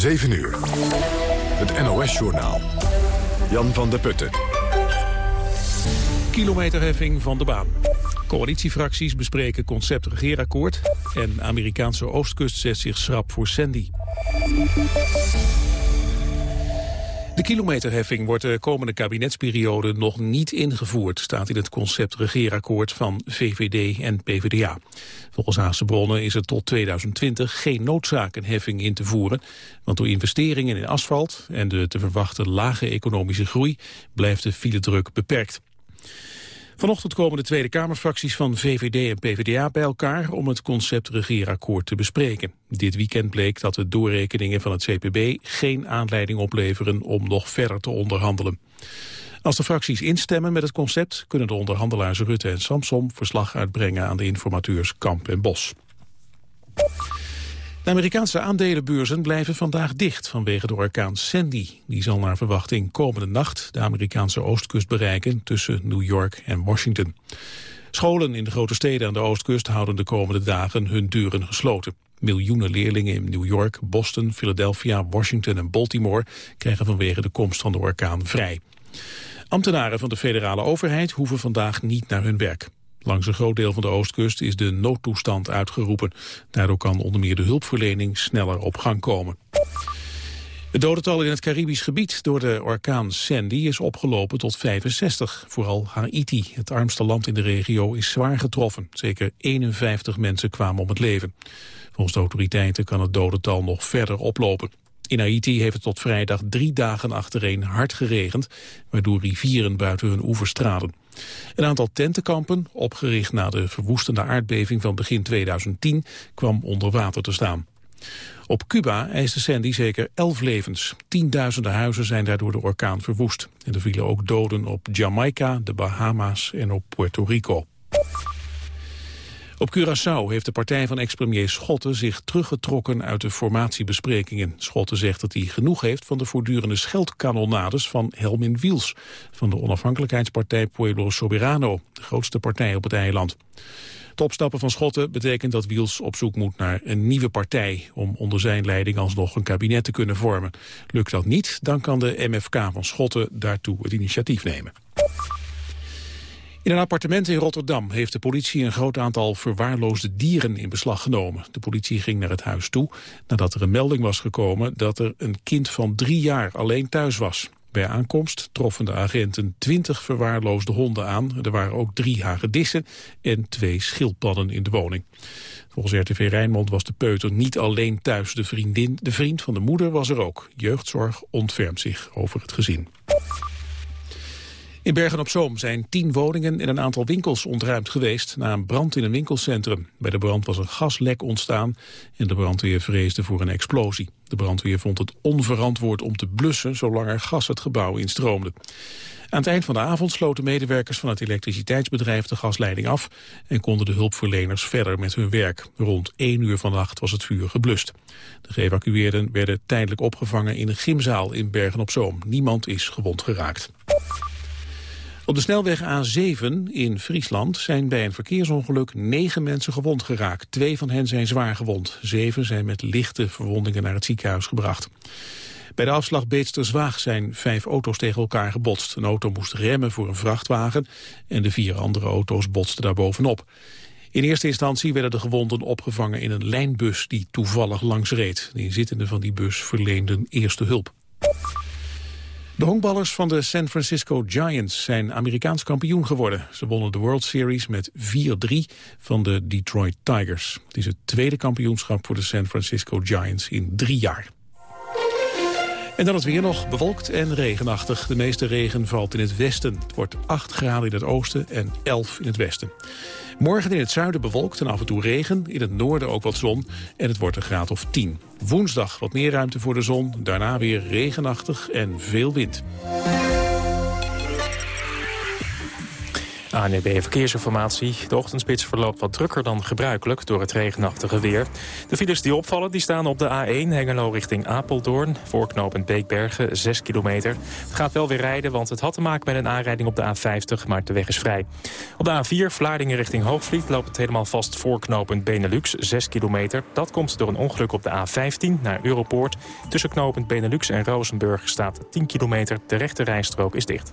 7 uur. Het NOS-journaal. Jan van der Putten. Kilometerheffing van de baan. Coalitiefracties bespreken concept regeerakkoord... en Amerikaanse oostkust zet zich schrap voor Sandy. De kilometerheffing wordt de komende kabinetsperiode nog niet ingevoerd, staat in het concept regeerakkoord van VVD en PvdA. Volgens Haagse bronnen is er tot 2020 geen noodzaak een heffing in te voeren, want door investeringen in asfalt en de te verwachten lage economische groei blijft de filedruk beperkt. Vanochtend komen de Tweede Kamerfracties van VVD en PvdA bij elkaar om het concept regeerakkoord te bespreken. Dit weekend bleek dat de doorrekeningen van het CPB geen aanleiding opleveren om nog verder te onderhandelen. Als de fracties instemmen met het concept kunnen de onderhandelaars Rutte en Samsom verslag uitbrengen aan de informateurs Kamp en Bos. De Amerikaanse aandelenbeurzen blijven vandaag dicht vanwege de orkaan Sandy. Die zal naar verwachting komende nacht de Amerikaanse oostkust bereiken tussen New York en Washington. Scholen in de grote steden aan de oostkust houden de komende dagen hun deuren gesloten. Miljoenen leerlingen in New York, Boston, Philadelphia, Washington en Baltimore krijgen vanwege de komst van de orkaan vrij. Ambtenaren van de federale overheid hoeven vandaag niet naar hun werk. Langs een groot deel van de oostkust is de noodtoestand uitgeroepen. Daardoor kan onder meer de hulpverlening sneller op gang komen. Het dodental in het Caribisch gebied door de orkaan Sandy is opgelopen tot 65. Vooral Haiti, het armste land in de regio, is zwaar getroffen. Zeker 51 mensen kwamen om het leven. Volgens de autoriteiten kan het dodental nog verder oplopen. In Haiti heeft het tot vrijdag drie dagen achtereen hard geregend, waardoor rivieren buiten hun oevers traden. Een aantal tentenkampen, opgericht na de verwoestende aardbeving van begin 2010, kwam onder water te staan. Op Cuba eiste Sandy zeker elf levens. Tienduizenden huizen zijn daardoor de orkaan verwoest. En er vielen ook doden op Jamaica, de Bahama's en op Puerto Rico. Op Curaçao heeft de partij van ex-premier Schotten zich teruggetrokken uit de formatiebesprekingen. Schotten zegt dat hij genoeg heeft van de voortdurende scheldkanonades van Helmin Wiels van de onafhankelijkheidspartij Pueblo Soberano, de grootste partij op het eiland. Het opstappen van Schotten betekent dat Wiels op zoek moet naar een nieuwe partij... om onder zijn leiding alsnog een kabinet te kunnen vormen. Lukt dat niet, dan kan de MFK van Schotten daartoe het initiatief nemen. In een appartement in Rotterdam heeft de politie een groot aantal verwaarloosde dieren in beslag genomen. De politie ging naar het huis toe nadat er een melding was gekomen dat er een kind van drie jaar alleen thuis was. Bij aankomst troffen de agenten twintig verwaarloosde honden aan. Er waren ook drie hagedissen en twee schildpadden in de woning. Volgens RTV Rijnmond was de peuter niet alleen thuis. De, vriendin, de vriend van de moeder was er ook. Jeugdzorg ontfermt zich over het gezin. In Bergen-op-Zoom zijn tien woningen en een aantal winkels ontruimd geweest na een brand in een winkelcentrum. Bij de brand was een gaslek ontstaan en de brandweer vreesde voor een explosie. De brandweer vond het onverantwoord om te blussen zolang er gas het gebouw instroomde. Aan het eind van de avond sloten medewerkers van het elektriciteitsbedrijf de gasleiding af en konden de hulpverleners verder met hun werk. Rond 1 uur vannacht was het vuur geblust. De geëvacueerden werden tijdelijk opgevangen in een gymzaal in Bergen-op-Zoom. Niemand is gewond geraakt. Op de snelweg A7 in Friesland zijn bij een verkeersongeluk negen mensen gewond geraakt. Twee van hen zijn zwaar gewond. Zeven zijn met lichte verwondingen naar het ziekenhuis gebracht. Bij de afslag Beetsterswaag zijn vijf auto's tegen elkaar gebotst. Een auto moest remmen voor een vrachtwagen en de vier andere auto's botsten daar bovenop. In eerste instantie werden de gewonden opgevangen in een lijnbus die toevallig langs reed. De inzittenden van die bus verleenden eerste hulp. De honkballers van de San Francisco Giants zijn Amerikaans kampioen geworden. Ze wonnen de World Series met 4-3 van de Detroit Tigers. Het is het tweede kampioenschap voor de San Francisco Giants in drie jaar. En dan het weer nog bewolkt en regenachtig. De meeste regen valt in het westen. Het wordt 8 graden in het oosten en 11 in het westen. Morgen in het zuiden bewolkt en af en toe regen. In het noorden ook wat zon en het wordt een graad of 10. Woensdag wat meer ruimte voor de zon. Daarna weer regenachtig en veel wind. ANB Verkeersinformatie. De ochtendspits verloopt wat drukker dan gebruikelijk door het regenachtige weer. De files die opvallen die staan op de A1 Hengelo richting Apeldoorn. Voorknopend Beekbergen, 6 kilometer. Het gaat wel weer rijden, want het had te maken met een aanrijding op de A50, maar de weg is vrij. Op de A4 Vlaardingen richting Hoogvliet loopt het helemaal vast voorknopend Benelux, 6 kilometer. Dat komt door een ongeluk op de A15 naar Europoort. Tussen knopend Benelux en Rozenburg staat 10 kilometer. De rechte rijstrook is dicht.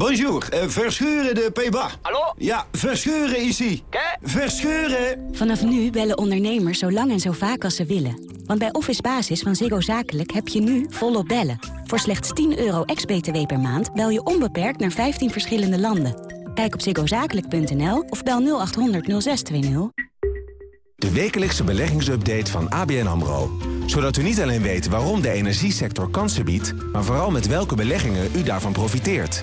Bonjour, uh, Verscheuren de Peba. Hallo? Ja, Verscheuren ici. Qué? Verscheuren. Vanaf nu bellen ondernemers zo lang en zo vaak als ze willen. Want bij Office Basis van Ziggo Zakelijk heb je nu volop bellen. Voor slechts 10 euro ex-BTW per maand bel je onbeperkt naar 15 verschillende landen. Kijk op ziggozakelijk.nl of bel 0800 0620. De wekelijkse beleggingsupdate van ABN AMRO. Zodat u niet alleen weet waarom de energiesector kansen biedt... maar vooral met welke beleggingen u daarvan profiteert.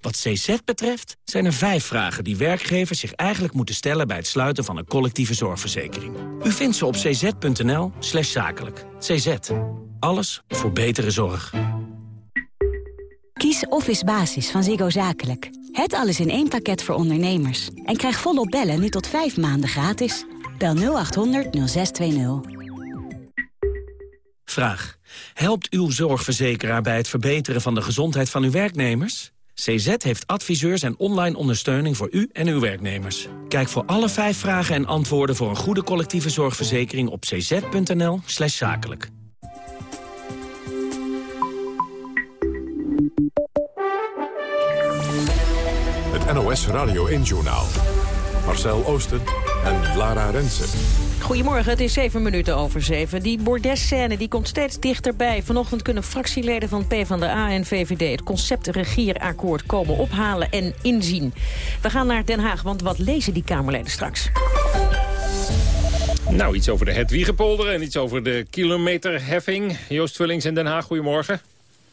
Wat CZ betreft zijn er vijf vragen die werkgevers zich eigenlijk moeten stellen... bij het sluiten van een collectieve zorgverzekering. U vindt ze op cz.nl slash zakelijk. CZ. Alles voor betere zorg. Kies Office Basis van Ziggo Zakelijk. Het alles in één pakket voor ondernemers. En krijg volop bellen nu tot vijf maanden gratis. Bel 0800 0620. Vraag. Helpt uw zorgverzekeraar bij het verbeteren van de gezondheid van uw werknemers? CZ heeft adviseurs en online ondersteuning voor u en uw werknemers. Kijk voor alle vijf vragen en antwoorden voor een goede collectieve zorgverzekering op cz.nl slash zakelijk. Het NOS Radio 1-journaal. Marcel Oosten en Lara Rensen. Goedemorgen, het is zeven minuten over zeven. Die bordesscène die komt steeds dichterbij. Vanochtend kunnen fractieleden van PvdA en VVD... het concept regierakkoord komen ophalen en inzien. We gaan naar Den Haag, want wat lezen die Kamerleden straks? Nou, iets over de Hedwiegepolder en iets over de kilometerheffing. Joost Vullings in Den Haag, goedemorgen.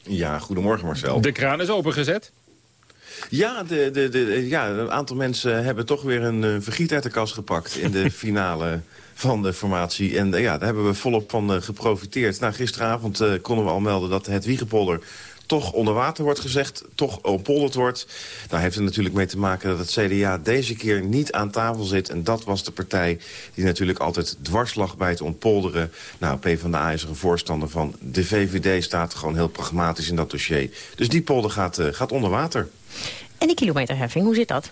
Ja, goedemorgen Marcel. De kraan is opengezet. Ja, de, de, de, ja, een aantal mensen hebben toch weer een uh, vergiet uit de kast gepakt... in de finale van de formatie. En uh, ja, daar hebben we volop van uh, geprofiteerd. Nou, gisteravond konden we al melden dat het Wiegepolder toch onder water wordt gezegd, toch ontpolderd wordt. Daar heeft het natuurlijk mee te maken dat het CDA deze keer niet aan tafel zit. En dat was de partij die natuurlijk altijd dwars lag bij het ontpolderen. Nou, PvdA is er een voorstander van. De VVD staat gewoon heel pragmatisch in dat dossier. Dus die polder gaat, uh, gaat onder water. En die kilometerheffing, hoe zit dat?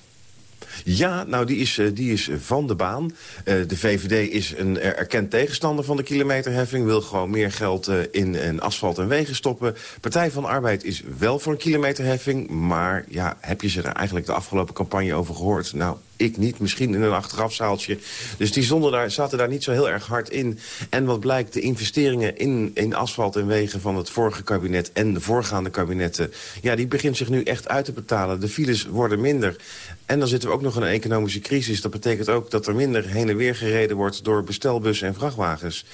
Ja, nou die is, die is van de baan. Uh, de VVD is een erkend tegenstander van de kilometerheffing. Wil gewoon meer geld in, in, asfalt en wegen stoppen. Partij van de Arbeid is wel voor een kilometerheffing. Maar ja, heb je ze er eigenlijk de afgelopen campagne over gehoord? Nou, ik niet, misschien in een achterafzaaltje. Dus die zonden daar, zaten daar niet zo heel erg hard in. En wat blijkt, de investeringen in, in asfalt en wegen van het vorige kabinet... en de voorgaande kabinetten, ja, die begint zich nu echt uit te betalen. De files worden minder. En dan zitten we ook nog in een economische crisis. Dat betekent ook dat er minder heen en weer gereden wordt... door bestelbussen en vrachtwagens.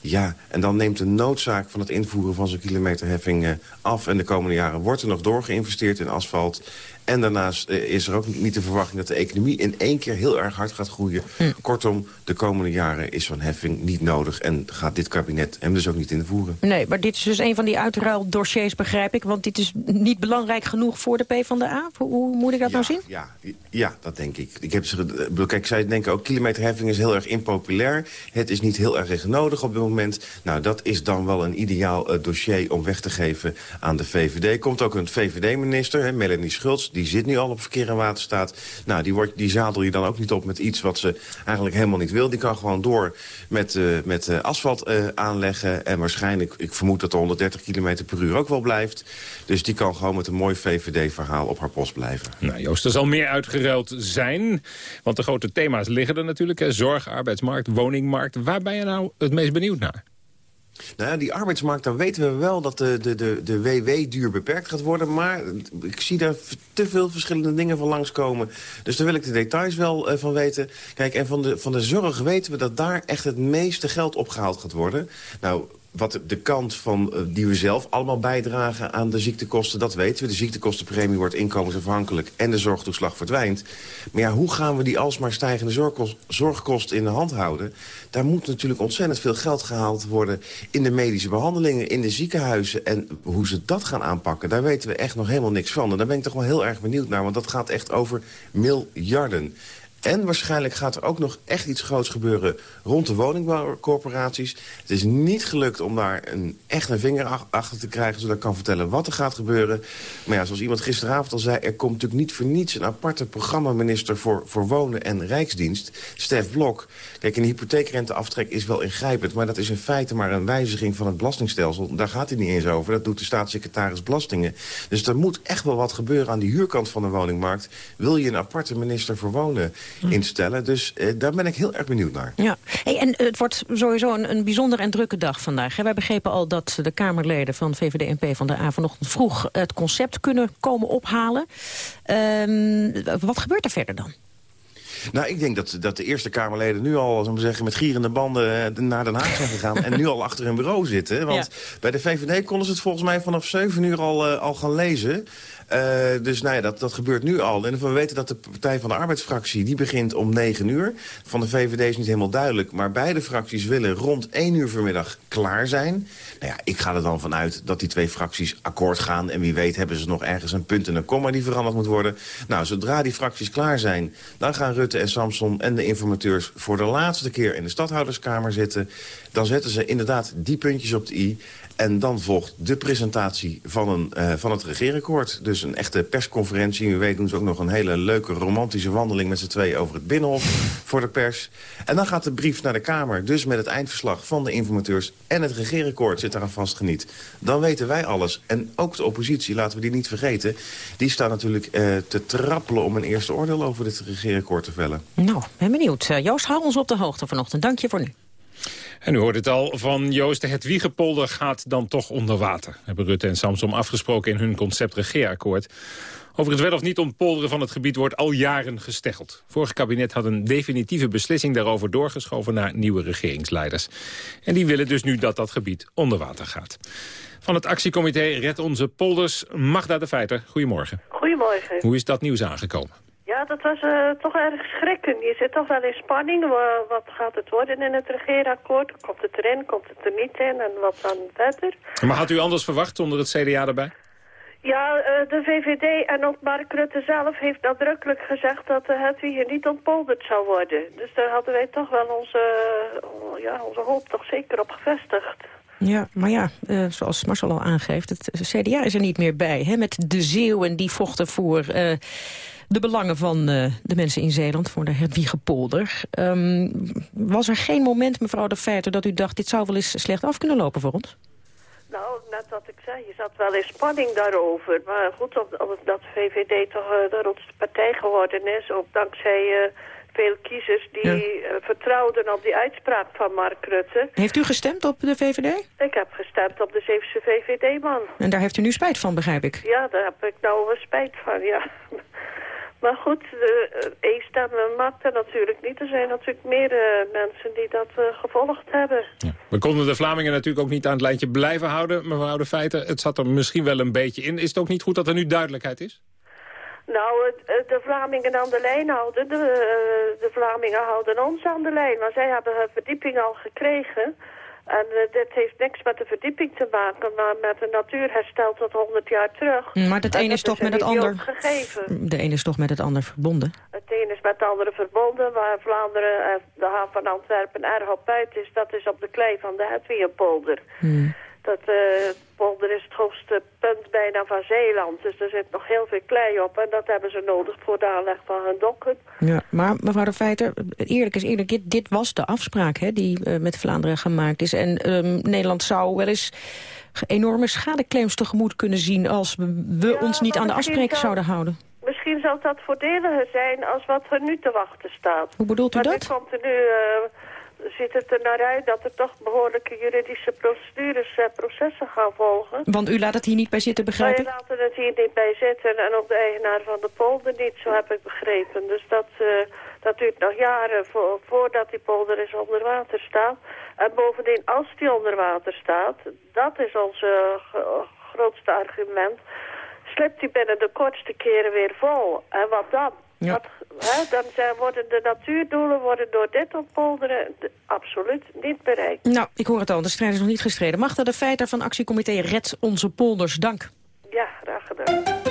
Ja, en dan neemt de noodzaak van het invoeren van zo'n kilometerheffing uh, af. En de komende jaren wordt er nog doorgeïnvesteerd in asfalt. En daarnaast uh, is er ook niet de verwachting dat de economie in één keer heel erg hard gaat groeien. Hm. Kortom, de komende jaren is zo'n heffing niet nodig en gaat dit kabinet hem dus ook niet invoeren. Nee, maar dit is dus een van die uitruildossiers, begrijp ik. Want dit is niet belangrijk genoeg voor de PvdA. Hoe moet ik dat ja, nou zien? Ja, ja, dat denk ik. ik heb, kijk, zij denken ook, kilometerheffing is heel erg impopulair. Het is niet heel erg nodig op dit moment. Nou, dat is dan wel een ideaal uh, dossier om weg te geven aan de VVD. Komt ook een VVD-minister, Melanie Schultz, die zit nu al op verkeer en waterstaat. Nou, die, wordt, die zadel je dan ook niet op met iets wat ze eigenlijk helemaal niet wil. Die kan gewoon door met, uh, met uh, asfalt aanleggen. En waarschijnlijk, ik vermoed dat er 130 km per uur ook wel blijft. Dus die kan gewoon met een mooi VVD-verhaal op haar post blijven. Nou, Joost, er zal meer uitgeruild zijn. Want de grote thema's liggen er natuurlijk. Hè. Zorg, arbeidsmarkt, woningmarkt. Waar ben je nou het meest benieuwd naar? Nou ja, die arbeidsmarkt, dan weten we wel dat de, de, de, de WW-duur beperkt gaat worden. Maar ik zie daar te veel verschillende dingen van langskomen. Dus daar wil ik de details wel uh, van weten. Kijk, en van de, van de zorg weten we dat daar echt het meeste geld opgehaald gaat worden. Nou, wat de kant van uh, die we zelf allemaal bijdragen aan de ziektekosten, dat weten we. De ziektekostenpremie wordt inkomensafhankelijk en de zorgtoeslag verdwijnt. Maar ja, hoe gaan we die alsmaar stijgende zorgkost, zorgkosten in de hand houden? Daar moet natuurlijk ontzettend veel geld gehaald worden in de medische behandelingen, in de ziekenhuizen. En hoe ze dat gaan aanpakken, daar weten we echt nog helemaal niks van. En daar ben ik toch wel heel erg benieuwd naar, want dat gaat echt over miljarden. En waarschijnlijk gaat er ook nog echt iets groots gebeuren rond de woningbouwcorporaties. Het is niet gelukt om daar een, echt een vinger achter te krijgen... zodat ik kan vertellen wat er gaat gebeuren. Maar ja, zoals iemand gisteravond al zei... er komt natuurlijk niet voor niets een aparte programmaminister voor, voor Wonen en Rijksdienst. Stef Blok. Kijk, een hypotheekrenteaftrek is wel ingrijpend... maar dat is in feite maar een wijziging van het belastingstelsel. Daar gaat het niet eens over. Dat doet de staatssecretaris Belastingen. Dus er moet echt wel wat gebeuren aan die huurkant van de woningmarkt. Wil je een aparte minister voor Wonen. Instellen? Dus eh, daar ben ik heel erg benieuwd naar. Ja, hey, en het wordt sowieso een, een bijzonder en drukke dag vandaag. Wij begrepen al dat de Kamerleden van VVD en P van de A vanochtend vroeg het concept kunnen komen ophalen. Um, wat gebeurt er verder dan? Nou, ik denk dat, dat de Eerste Kamerleden nu al zal zeggen, met gierende banden eh, naar Den Haag zijn gegaan... en nu al achter hun bureau zitten. Want bij de VVD konden ze het volgens mij vanaf 7 uur al, uh, al gaan lezen. Uh, dus nou ja, dat, dat gebeurt nu al. En we weten dat de Partij van de Arbeidsfractie... die begint om 9 uur. Van de VVD is niet helemaal duidelijk. Maar beide fracties willen rond 1 uur vanmiddag klaar zijn. Nou ja, ik ga er dan vanuit dat die twee fracties akkoord gaan. En wie weet hebben ze nog ergens een punt en een komma die veranderd moet worden. Nou, zodra die fracties klaar zijn... dan gaan Rutte en Samson en de informateurs... voor de laatste keer in de stadhouderskamer zitten. Dan zetten ze inderdaad die puntjes op de i... En dan volgt de presentatie van, een, uh, van het regeerakkoord. Dus een echte persconferentie. U weet doen ze ook nog een hele leuke romantische wandeling met z'n twee over het Binnenhof voor de pers. En dan gaat de brief naar de Kamer. Dus met het eindverslag van de informateurs en het regeerakkoord zit eraan vastgeniet. Dan weten wij alles. En ook de oppositie, laten we die niet vergeten. Die staat natuurlijk uh, te trappelen om een eerste oordeel over dit regeerakkoord te vellen. Nou, ben benieuwd. Uh, Joost, hou ons op de hoogte vanochtend. Dank je voor nu. En u hoort het al van Joost, het Wiegepolder gaat dan toch onder water. Hebben Rutte en Samsom afgesproken in hun concept regeerakkoord. Over het wel of niet ontpolderen van het gebied wordt al jaren gesteggeld. Vorig kabinet had een definitieve beslissing daarover doorgeschoven naar nieuwe regeringsleiders. En die willen dus nu dat dat gebied onder water gaat. Van het actiecomité Red Onze Polders, Magda de Feiter. Goedemorgen. Goedemorgen. Hoe is dat nieuws aangekomen? Ja, dat was uh, toch erg schrikken. Je zit toch wel in spanning. wat gaat het worden in het regeerakkoord? Komt het erin, komt het er niet in en wat dan verder? Maar had u anders verwacht zonder het CDA erbij? Ja, uh, de VVD en ook Mark Rutte zelf heeft nadrukkelijk gezegd dat uh, het hier niet ontpolderd zou worden. Dus daar hadden wij toch wel onze, uh, ja, onze hoop toch zeker op gevestigd. Ja, maar ja, uh, zoals Marcel al aangeeft, het CDA is er niet meer bij. Hè, met de Zeeuwen die vochten voor de belangen van uh, de mensen in Zeeland... voor de Hedwiegepolder. Um, was er geen moment, mevrouw de Feiter, dat u dacht... dit zou wel eens slecht af kunnen lopen voor ons? Nou, net wat ik zei, je zat wel in spanning daarover. Maar goed, omdat VVD toch uh, de rotste partij geworden is... ook dankzij veel kiezers die ja. vertrouwden op die uitspraak van Mark Rutte. Heeft u gestemd op de VVD? Ik heb gestemd op de Zeeuwse VVD-man. En daar heeft u nu spijt van, begrijp ik? Ja, daar heb ik nou wel spijt van, ja. Maar goed, de uh, staan maakte natuurlijk niet. Er zijn natuurlijk meer uh, mensen die dat uh, gevolgd hebben. Ja. We konden de Vlamingen natuurlijk ook niet aan het lijntje blijven houden. Mevrouw de Feiten, het zat er misschien wel een beetje in. Is het ook niet goed dat er nu duidelijkheid is? Nou, de Vlamingen aan de lijn houden. De, de Vlamingen houden ons aan de lijn. Maar zij hebben hun verdieping al gekregen. En uh, dit heeft niks met de verdieping te maken, maar met de natuurherstel tot 100 jaar terug. Maar het een is toch met het ander... Gegeven. De een is toch met het ander verbonden? Het een is met het andere verbonden, waar Vlaanderen, de haven van Antwerpen erg op uit is. Dat is op de klei van de Hetwiegenpolder. Mm. Dat uh, polder is het hoogste punt bijna van Zeeland. Dus er zit nog heel veel klei op. En dat hebben ze nodig voor de aanleg van hun dokken. Ja, maar mevrouw de Feiter, eerlijk is eerlijk. Dit, dit was de afspraak hè, die uh, met Vlaanderen gemaakt is. En um, Nederland zou wel eens enorme schadeclaims tegemoet kunnen zien... als we ja, ons niet aan de afspraken zou, zouden houden. Misschien zal dat voordeliger zijn als wat er nu te wachten staat. Hoe bedoelt u maar dat? komt er nu... Uh, ziet het er naar uit dat er toch behoorlijke juridische procedures, uh, processen gaan volgen. Want u laat het hier niet bij zitten, begrijp ik? Wij laten het hier niet bij zitten en ook de eigenaar van de polder niet, zo heb ik begrepen. Dus dat, uh, dat duurt nog jaren vo voordat die polder eens onder water staat. En bovendien, als die onder water staat, dat is ons grootste argument, slipt die binnen de kortste keren weer vol. En wat dan? Ja. Wat, hè, dan zijn, worden de natuurdoelen worden door dit oppolderen absoluut niet bereikt. Nou, ik hoor het al, de strijd is nog niet gestreden. Magda de Feiter van actiecomité Red Onze Polders, dank. Ja, graag gedaan.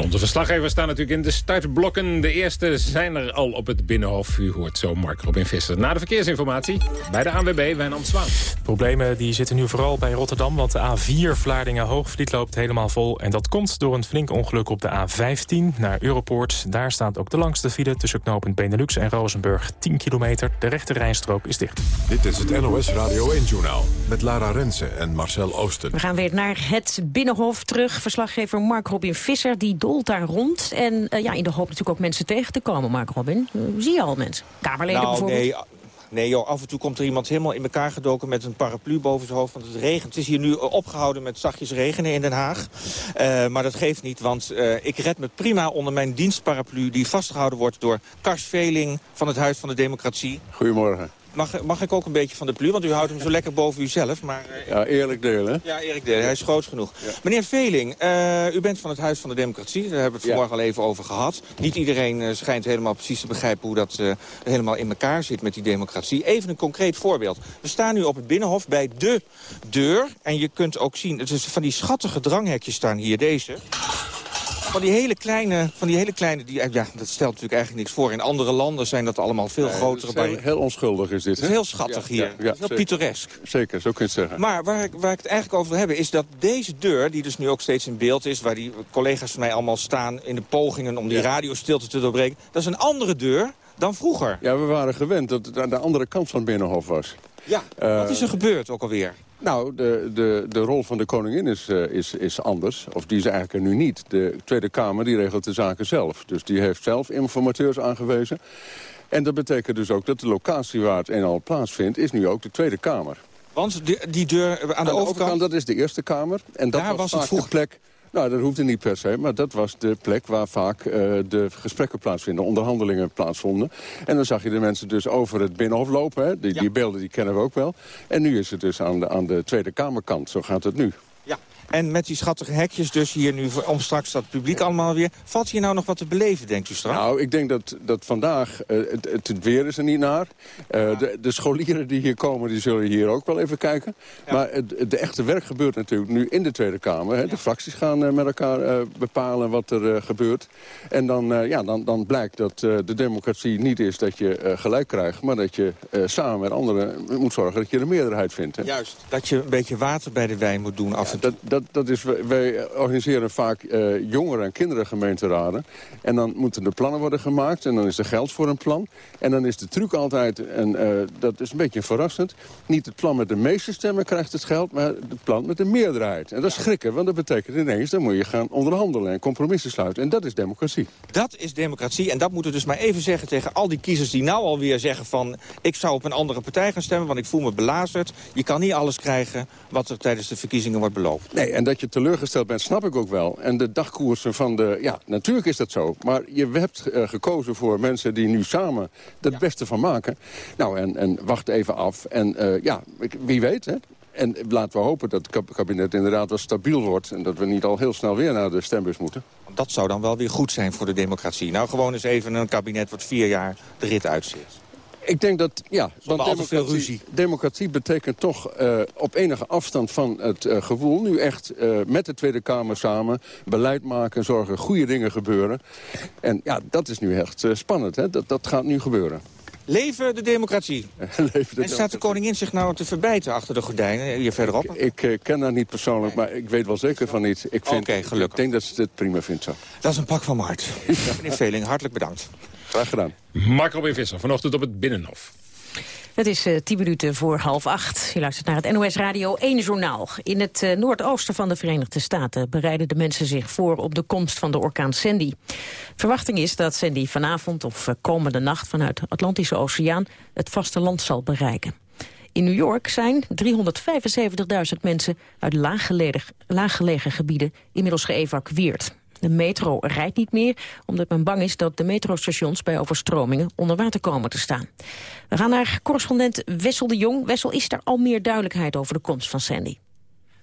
Onze verslaggevers staan natuurlijk in de startblokken. De eerste zijn er al op het Binnenhof. U hoort zo Mark Robin Visser. Na de verkeersinformatie bij de ANWB, Wijnand Zwaan. Problemen die zitten nu vooral bij Rotterdam... want de A4 Vlaardingen-Hoogvliet loopt helemaal vol. En dat komt door een flink ongeluk op de A15 naar Europoort. Daar staat ook de langste file tussen knooppunt Benelux en Rozenburg. 10 kilometer, de rechte rijstrook is dicht. Dit is het NOS Radio 1-journaal met Lara Rensen en Marcel Oosten. We gaan weer naar het Binnenhof terug. Verslaggever Mark Robin Visser, die dolt daar rond. En uh, ja, in de hoop natuurlijk ook mensen tegen te komen, Mark Robin. Uh, zie je al mensen? Kamerleden nou, bijvoorbeeld? Nee. Nee joh, af en toe komt er iemand helemaal in elkaar gedoken met een paraplu boven zijn hoofd. Want het regent. Het is hier nu opgehouden met zachtjes regenen in Den Haag. Uh, maar dat geeft niet, want uh, ik red me prima onder mijn dienstparaplu... die vastgehouden wordt door Kars Veling van het Huis van de Democratie. Goedemorgen. Mag, mag ik ook een beetje van de plu? Want u houdt hem zo lekker boven uzelf. Maar, uh, ja, eerlijk delen. Ja, eerlijk delen. Hij is groot genoeg. Ja. Meneer Veling, uh, u bent van het Huis van de Democratie. Daar hebben we het ja. vanmorgen al even over gehad. Niet iedereen uh, schijnt helemaal precies te begrijpen hoe dat helemaal in elkaar zit met die democratie. Even een concreet voorbeeld. We staan nu op het Binnenhof bij de deur. En je kunt ook zien, het is van die schattige dranghekjes staan hier, deze. Van die hele kleine, van die hele kleine die, ja, dat stelt natuurlijk eigenlijk niks voor. In andere landen zijn dat allemaal veel grotere... Heel, heel, onschuldig is dit, Het is heel schattig ja, hier. Ja, ja, heel pittoresk. Zeker, zo kun je het zeggen. Maar waar ik, waar ik het eigenlijk over wil hebben is dat deze deur... die dus nu ook steeds in beeld is... waar die collega's van mij allemaal staan in de pogingen om die radiostilte te doorbreken... dat is een andere deur dan vroeger. Ja, we waren gewend dat het aan de andere kant van het Binnenhof was. Ja, uh, wat is er gebeurd ook alweer? Nou, de, de, de rol van de koningin is, uh, is, is anders. Of die is eigenlijk er nu niet. De Tweede Kamer die regelt de zaken zelf. Dus die heeft zelf informateurs aangewezen. En dat betekent dus ook dat de locatie waar het een al plaatsvindt... is nu ook de Tweede Kamer. Want die, die deur aan de, aan de overkant... overkant... dat is de Eerste Kamer. En dat Daar was, was het de plek... Nou, dat hoefde niet per se, maar dat was de plek waar vaak uh, de gesprekken plaatsvinden, onderhandelingen plaatsvonden. En dan zag je de mensen dus over het Binnenhof lopen, hè? Die, ja. die beelden die kennen we ook wel. En nu is het dus aan de, aan de Tweede Kamerkant, zo gaat het nu. En met die schattige hekjes dus hier nu om straks dat publiek allemaal weer. Valt hier nou nog wat te beleven, denkt u straks? Nou, ik denk dat, dat vandaag, uh, het, het, weer is er niet naar. Uh, ja. de, de scholieren die hier komen, die zullen hier ook wel even kijken. Ja. Maar het de echte werk gebeurt natuurlijk nu in de Tweede Kamer. Hè. De fracties gaan uh, met elkaar bepalen wat er gebeurt. En dan, ja, dan, dan blijkt dat de democratie niet is dat je gelijk krijgt... maar dat je samen met anderen moet zorgen dat je de meerderheid vindt. Hè. Juist, dat je een beetje water bij de wijn moet doen af en toe. Dat, dat, dat is, wij organiseren vaak uh, jongeren- en kindergemeenteraden. En dan moeten de plannen worden gemaakt. En dan is er geld voor een plan. En dan is de truc altijd, en uh, dat is een beetje verrassend... niet het plan met de meeste stemmen krijgt het geld... maar het plan met de meerderheid. En dat is schrikken, want dat betekent ineens... dan moet je gaan onderhandelen en compromissen sluiten. En dat is democratie. Dat is democratie. En dat moeten we dus maar even zeggen tegen al die kiezers... die nou alweer zeggen van... ik zou op een andere partij gaan stemmen, want ik voel me belazerd. Je kan niet alles krijgen wat er tijdens de verkiezingen wordt beloofd. Nee, en dat je teleurgesteld bent, snap ik ook wel. En de dagkoersen van de... Ja, natuurlijk is dat zo. Maar je hebt uh, gekozen voor mensen die nu samen het ja. beste van maken. Nou, en, en wacht even af. En uh, ja, wie weet, hè. En laten we hopen dat het kabinet inderdaad wel stabiel wordt... en dat we niet al heel snel weer naar de stembus moeten. Dat zou dan wel weer goed zijn voor de democratie. Nou, gewoon eens even een kabinet wat vier jaar de rit uitzit. Ik denk dat, ja, want democratie, ruzie. democratie betekent toch eh, op enige afstand van het eh, gevoel... nu echt eh, met de Tweede Kamer samen beleid maken, zorgen, goede dingen gebeuren. En ja, dat is nu echt spannend, hè? Dat, dat gaat nu gebeuren. Leven de democratie. Leven de en staat de koningin zich nou te verbijten achter de gordijnen, hier verderop? Ik ken haar niet persoonlijk, maar ik weet wel zeker van niet. Ik, vind, gelukkig. ik denk dat ze het prima vindt zo. Dat is een pak van mijn hart. Meneer Veling, hartelijk bedankt. Graag gedaan. Mark Robin Visser, vanochtend op het Binnenhof. Het is eh, tien minuten voor half acht. Je luistert naar het NOS Radio 1 Journaal. In het eh, noordoosten van de Verenigde Staten bereiden de mensen zich voor op de komst van de orkaan Sandy. Verwachting is dat Sandy vanavond of eh, komende nacht vanuit de Atlantische Oceaan het vasteland zal bereiken. In New York zijn 375.000 mensen uit laaggelegen, laaggelegen gebieden inmiddels geëvacueerd. De metro rijdt niet meer, omdat men bang is dat de metrostations bij overstromingen onder water komen te staan. We gaan naar correspondent Wessel de Jong. Wessel, is er al meer duidelijkheid over de komst van Sandy?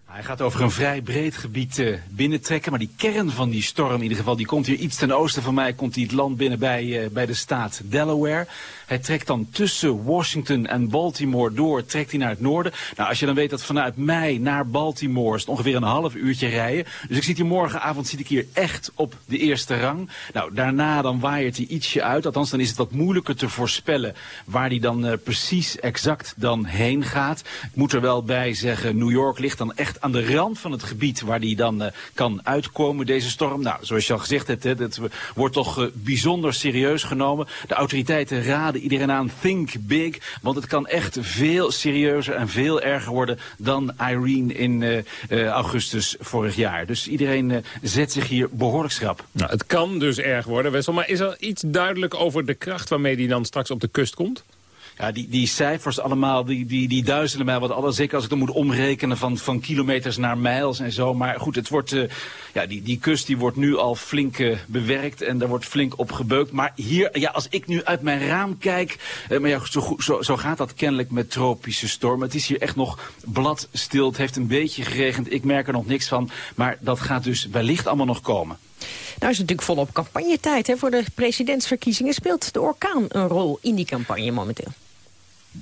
Hij gaat over een vrij breed gebied eh, binnentrekken. Maar die kern van die storm in ieder geval, die komt hier iets ten oosten van mij. Komt hij het land binnen bij, eh, bij de staat Delaware. Hij trekt dan tussen Washington en Baltimore door, trekt hij naar het noorden. Nou, als je dan weet dat vanuit mij naar Baltimore is het ongeveer een half uurtje rijden. Dus ik zit hier morgenavond zit ik hier echt op de eerste rang. Nou, daarna dan waait hij ietsje uit. Althans, dan is het wat moeilijker te voorspellen waar hij dan eh, precies exact dan heen gaat. Ik moet er wel bij zeggen, New York ligt dan echt aan de rand van het gebied waar die dan eh, kan uitkomen, deze storm. Nou, zoals je al gezegd hebt, hè, dat wordt toch eh, bijzonder serieus genomen. De autoriteiten raden iedereen aan, think big, want het kan echt veel serieuzer en veel erger worden dan Irene in eh, augustus vorig jaar. Dus iedereen zet zich hier behoorlijk schrap. Nou, het kan dus erg worden, Wessel. Maar is er iets duidelijk over de kracht waarmee die dan straks op de kust komt? Ja, die, die cijfers allemaal, die, die, die duizelen mij wat alles. Zeker als ik dan moet omrekenen van, van kilometers naar mijls en zo. Maar goed, het wordt, uh, ja, die, die kust die wordt nu al flink uh, bewerkt en daar wordt flink op gebeukt. Maar hier, ja, als ik nu uit mijn raam kijk, uh, maar ja, zo, zo, zo gaat dat kennelijk met tropische stormen. Het is hier echt nog bladstil. Het heeft een beetje geregend. Ik merk er nog niks van. Maar dat gaat dus wellicht allemaal nog komen. Nou is het natuurlijk volop campagnetijd hè, voor de presidentsverkiezingen. Speelt de orkaan een rol in die campagne momenteel?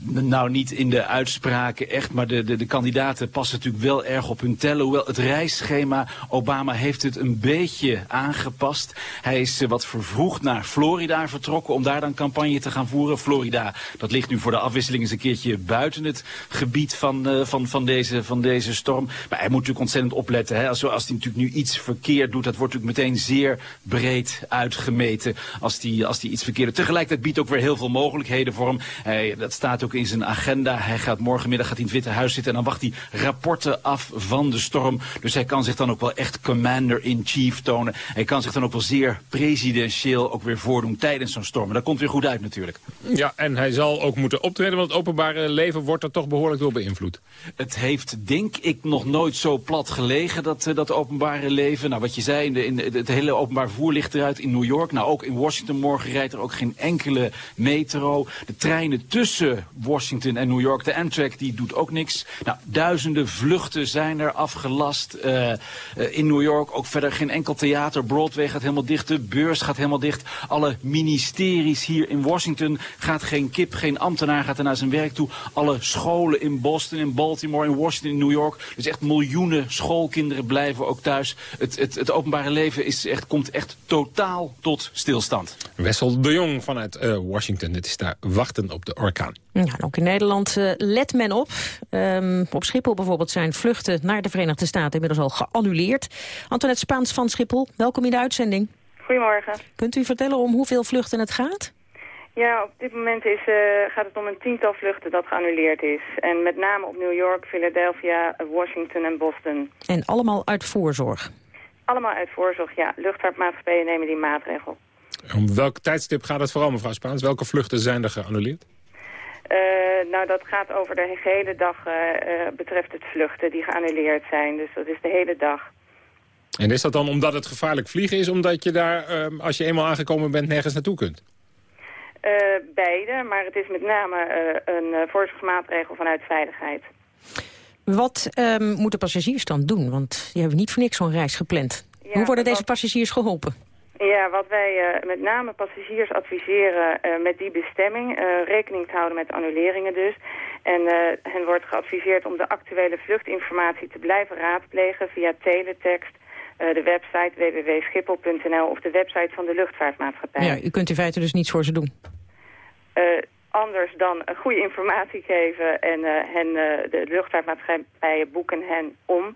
Nou, niet in de uitspraken echt, maar de, de, de kandidaten passen natuurlijk wel erg op hun tellen. Hoewel het reisschema, Obama heeft het een beetje aangepast. Hij is uh, wat vervroegd naar Florida vertrokken om daar dan campagne te gaan voeren. Florida, dat ligt nu voor de afwisseling eens een keertje buiten het gebied van, uh, van, van, deze, van deze storm. Maar hij moet natuurlijk ontzettend opletten. Hè. Als, als hij natuurlijk nu iets verkeerd doet, dat wordt natuurlijk meteen zeer breed uitgemeten als hij als die iets verkeerd doet. Tegelijkertijd biedt ook weer heel veel mogelijkheden voor hem. Dat staat ook in zijn agenda. Hij gaat morgenmiddag gaat in het Witte Huis zitten en dan wacht hij rapporten af van de storm. Dus hij kan zich dan ook wel echt commander-in-chief tonen. Hij kan zich dan ook wel zeer presidentieel ook weer voordoen tijdens zo'n storm. En dat komt weer goed uit natuurlijk. Ja, en hij zal ook moeten optreden, want het openbare leven wordt er toch behoorlijk door beïnvloed. Het heeft, denk ik, nog nooit zo plat gelegen, dat, dat openbare leven. Nou, wat je zei, in de, in de, het hele openbaar vervoer ligt eruit in New York. Nou, ook in Washington morgen rijdt er ook geen enkele metro. De treinen tussen Washington en New York. De Amtrak die doet ook niks. Nou, duizenden vluchten zijn er afgelast uh, uh, in New York. Ook verder geen enkel theater. Broadway gaat helemaal dicht. De beurs gaat helemaal dicht. Alle ministeries hier in Washington gaat geen kip, geen ambtenaar gaat er naar zijn werk toe. Alle scholen in Boston, in Baltimore, in Washington, in New York. Dus echt miljoenen schoolkinderen blijven ook thuis. Het, het, het openbare leven is echt, komt echt totaal tot stilstand. Wessel de Jong vanuit uh, Washington. Het is daar wachten op de orkaan. Ja, ook in Nederland uh, let men op. Um, op Schiphol bijvoorbeeld zijn vluchten naar de Verenigde Staten inmiddels al geannuleerd. Antoinette Spaans van Schiphol, welkom in de uitzending. Goedemorgen. Kunt u vertellen om hoeveel vluchten het gaat? Ja, op dit moment is, uh, gaat het om een tiental vluchten dat geannuleerd is. En met name op New York, Philadelphia, Washington en Boston. En allemaal uit voorzorg? Allemaal uit voorzorg, ja. Luchtvaartmaatschappijen nemen die maatregel. Om welk tijdstip gaat het vooral, mevrouw Spaans? Welke vluchten zijn er geannuleerd? Uh, nou, dat gaat over de hele dag, uh, uh, betreft het vluchten die geannuleerd zijn. Dus dat is de hele dag. En is dat dan omdat het gevaarlijk vliegen is, omdat je daar, ehm, als je eenmaal aangekomen bent, nergens naartoe kunt? beide, maar het is met name een voorzorgsmaatregel vanuit veiligheid. Wat moeten passagiers dan doen? Want die hebben niet voor niks zo'n reis gepland. Ja, Hoe worden deze passagiers geholpen? Ja, wat wij uh, met name passagiers adviseren uh, met die bestemming, uh, rekening te houden met annuleringen dus. En hen wordt geadviseerd om de actuele vluchtinformatie te blijven raadplegen via teletext, de website www.schiphol.nl of de website van de luchtvaartmaatschappij. Ja, u kunt in feite dus niets voor ze doen. anders dan goede informatie geven en hen, de luchtvaartmaatschappijen boeken hen om...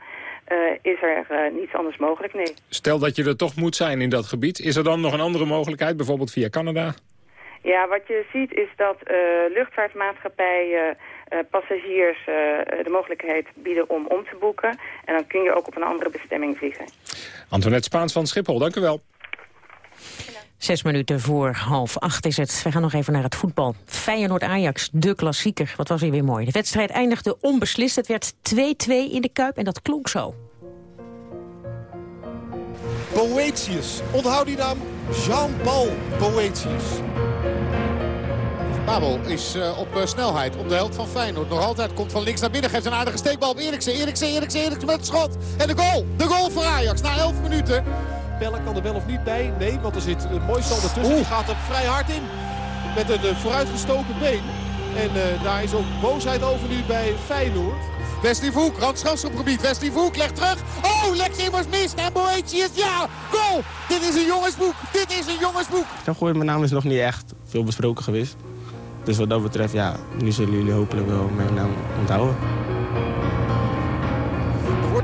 Uh, is er uh, niets anders mogelijk, nee. Stel dat je er toch moet zijn in dat gebied. Is er dan nog een andere mogelijkheid, bijvoorbeeld via Canada? Ja, wat je ziet is dat uh, luchtvaartmaatschappijen passagiers de mogelijkheid bieden om om te boeken. En dan kun je ook op een andere bestemming vliegen. Antoinette Spaans van Schiphol, dank u wel. Zes minuten voor half acht is het. We gaan nog even naar het voetbal. Feyenoord-Ajax, de klassieker. Wat was hier weer mooi. De wedstrijd eindigde onbeslist. Het werd 2-2 in de Kuip en dat klonk zo. Boetius. Onthoud die naam. Jean-Paul Boetius. Babel is uh, op uh, snelheid op de helft van Feyenoord. Nog altijd komt van links naar binnen. Geeft een aardige steekbal op Eriksen. Eriksen, Eriksen, Eriksen met het schot. En de goal. De goal voor Ajax na 11 minuten. Pelle kan er wel of niet bij. Nee, want er zit een mooi stand ertussen. Die gaat er vrij hard in. Met een uh, vooruitgestoken been. En uh, daar is ook boosheid over nu bij Feyenoord. Wesley Voek, randschapsgebied. Wesley Voek legt terug. Oh, Lex Immers mist. En Boetius, ja, goal. Dit is een jongensboek. Dit is een jongensboek. Dan gooi mijn naam is nog niet echt veel besproken geweest. Dus wat dat betreft, ja, nu zullen jullie hopelijk wel mijn naam onthouden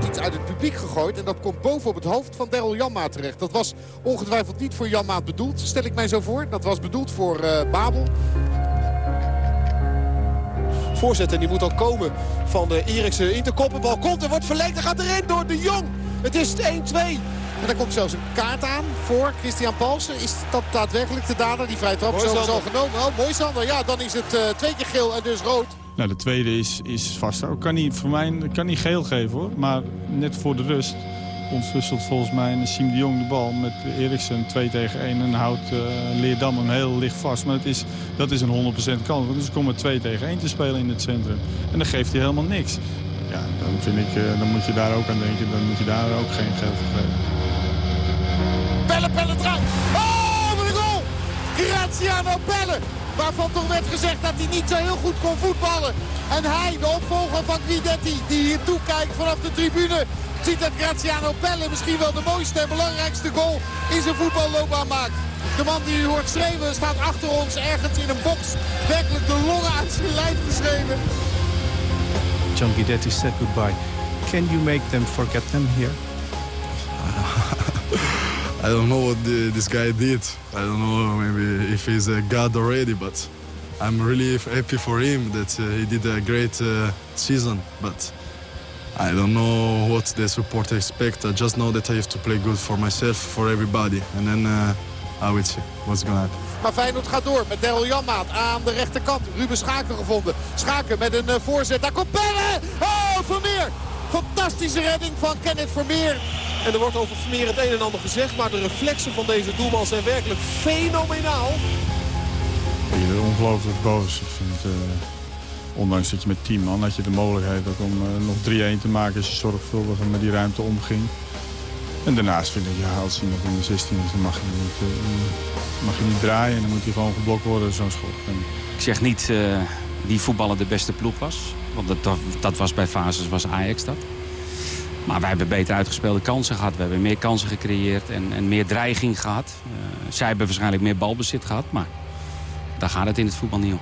wordt iets uit het publiek gegooid. En dat komt boven op het hoofd van Daryl Janmaat terecht. Dat was ongetwijfeld niet voor Janmaat bedoeld, stel ik mij zo voor. Dat was bedoeld voor uh, Babel. Voorzet en die moet dan komen van de Eriksen. Interkoppenbal komt en wordt verlengd. En gaat erin door de Jong. Het is 1-2. En er komt zelfs een kaart aan voor Christian Palsen. Is dat daadwerkelijk de dader? Die vrij trap is al genomen. Oh, mooi Sander. Ja, dan is het uh, twee keer geel en dus rood. Nou, de tweede is, is vast. Ik kan niet, voor mij kan niet geel geven hoor. Maar net voor de rust ontwisselt volgens mij Siem de Jong de bal met Eriksen 2 tegen 1. En houdt uh, Leerdam hem heel licht vast. Maar het is, dat is een 100% kans. Want dus komen 2 tegen 1 te spelen in het centrum. En dan geeft hij helemaal niks. Ja, dan, vind ik, uh, dan moet je daar ook aan denken. Dan moet je daar ook geen geld voor geven. Bellen, bellen eruit. Oh, wat een goal! Graziano Bellen! Waarvan toch werd gezegd dat hij niet zo heel goed kon voetballen. En hij, de opvolger van Guidetti, die hier toekijkt vanaf de tribune... ziet dat Graziano Pelle misschien wel de mooiste en belangrijkste goal in zijn voetballoopbaan maakt. De man die u hoort schreeuwen staat achter ons ergens in een box. Werkelijk de longen uit zijn lijf geschreven. John Guidetti said goodbye. Can you make them forget them here? I don't know what the, this guy did. I don't know maybe if he's a god already, but I'm really happy for him that uh, he did a great uh, season. But I don't know what the supporters expect. I just know that I have to play good for myself, for everybody. And then uh, I will see what's going to happen. Maar Feyenoord gaat door met Daryl Janmaat aan de rechterkant. Ruben Schaken gevonden. Schaken met een uh, voorzet. Daar komt Pelle! Oh, Vermeer! Fantastische redding van Kenneth Vermeer. En er wordt over Vermeer het een en ander gezegd. Maar de reflexen van deze doelman zijn werkelijk fenomenaal. Ik ben ongelooflijk boos. Ik vind, uh, ondanks dat je met 10 man had je de mogelijkheid ook om uh, nog 3-1 te maken als je zorgvuldig met die ruimte omging. En daarnaast vind ik, ja, als hij nog in de 16 is, dan mag je niet, uh, mag je niet draaien. En dan moet hij gewoon geblokt worden, zo'n schot. En... Ik zeg niet wie voetballen de beste ploeg was. Want dat, dat was bij fases was Ajax dat. Maar wij hebben beter uitgespeelde kansen gehad. We hebben meer kansen gecreëerd en, en meer dreiging gehad. Uh, zij hebben waarschijnlijk meer balbezit gehad. Maar daar gaat het in het voetbal niet om.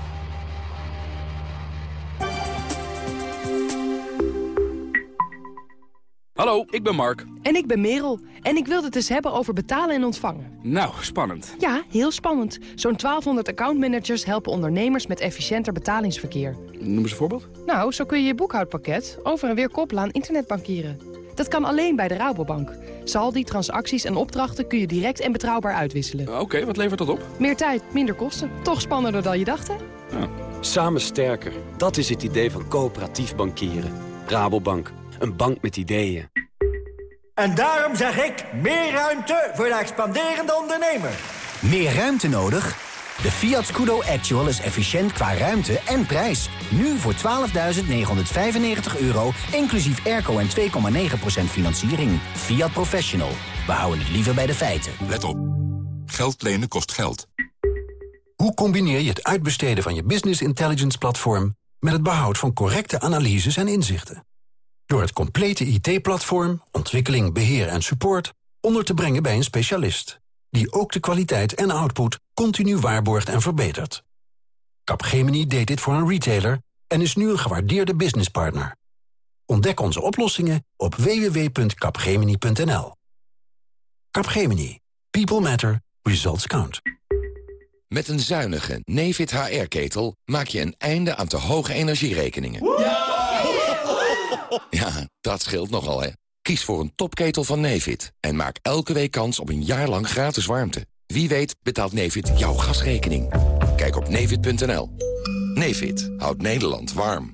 Hallo, ik ben Mark. En ik ben Merel. En ik wilde het eens hebben over betalen en ontvangen. Nou, spannend. Ja, heel spannend. Zo'n 1200 accountmanagers helpen ondernemers met efficiënter betalingsverkeer. Noem eens een voorbeeld. Nou, zo kun je je boekhoudpakket over en weer koppelen aan internetbankieren. Dat kan alleen bij de Rabobank. Saldi, transacties en opdrachten kun je direct en betrouwbaar uitwisselen. Oké, wat levert dat op? Meer tijd, minder kosten. Toch spannender dan je dacht, hè? Ja. Samen sterker. Dat is het idee van coöperatief bankieren. Rabobank. Een bank met ideeën. En daarom zeg ik meer ruimte voor de expanderende ondernemer. Meer ruimte nodig? De Fiat Scudo Actual is efficiënt qua ruimte en prijs. Nu voor 12.995 euro, inclusief airco en 2,9% financiering. Fiat Professional. We houden het liever bij de feiten. Let op. Geld lenen kost geld. Hoe combineer je het uitbesteden van je business intelligence platform... met het behoud van correcte analyses en inzichten? Door het complete IT-platform, ontwikkeling, beheer en support... onder te brengen bij een specialist... die ook de kwaliteit en output continu waarborgt en verbetert. Capgemini deed dit voor een retailer... en is nu een gewaardeerde businesspartner. Ontdek onze oplossingen op www.capgemini.nl. Capgemini. People matter. Results count. Met een zuinige Nefit HR-ketel maak je een einde aan te hoge energierekeningen. Ja, dat scheelt nogal, hè. Kies voor een topketel van Nefit en maak elke week kans op een jaar lang gratis warmte. Wie weet betaalt Nefit jouw gasrekening. Kijk op nefit.nl. Nefit houdt Nederland warm.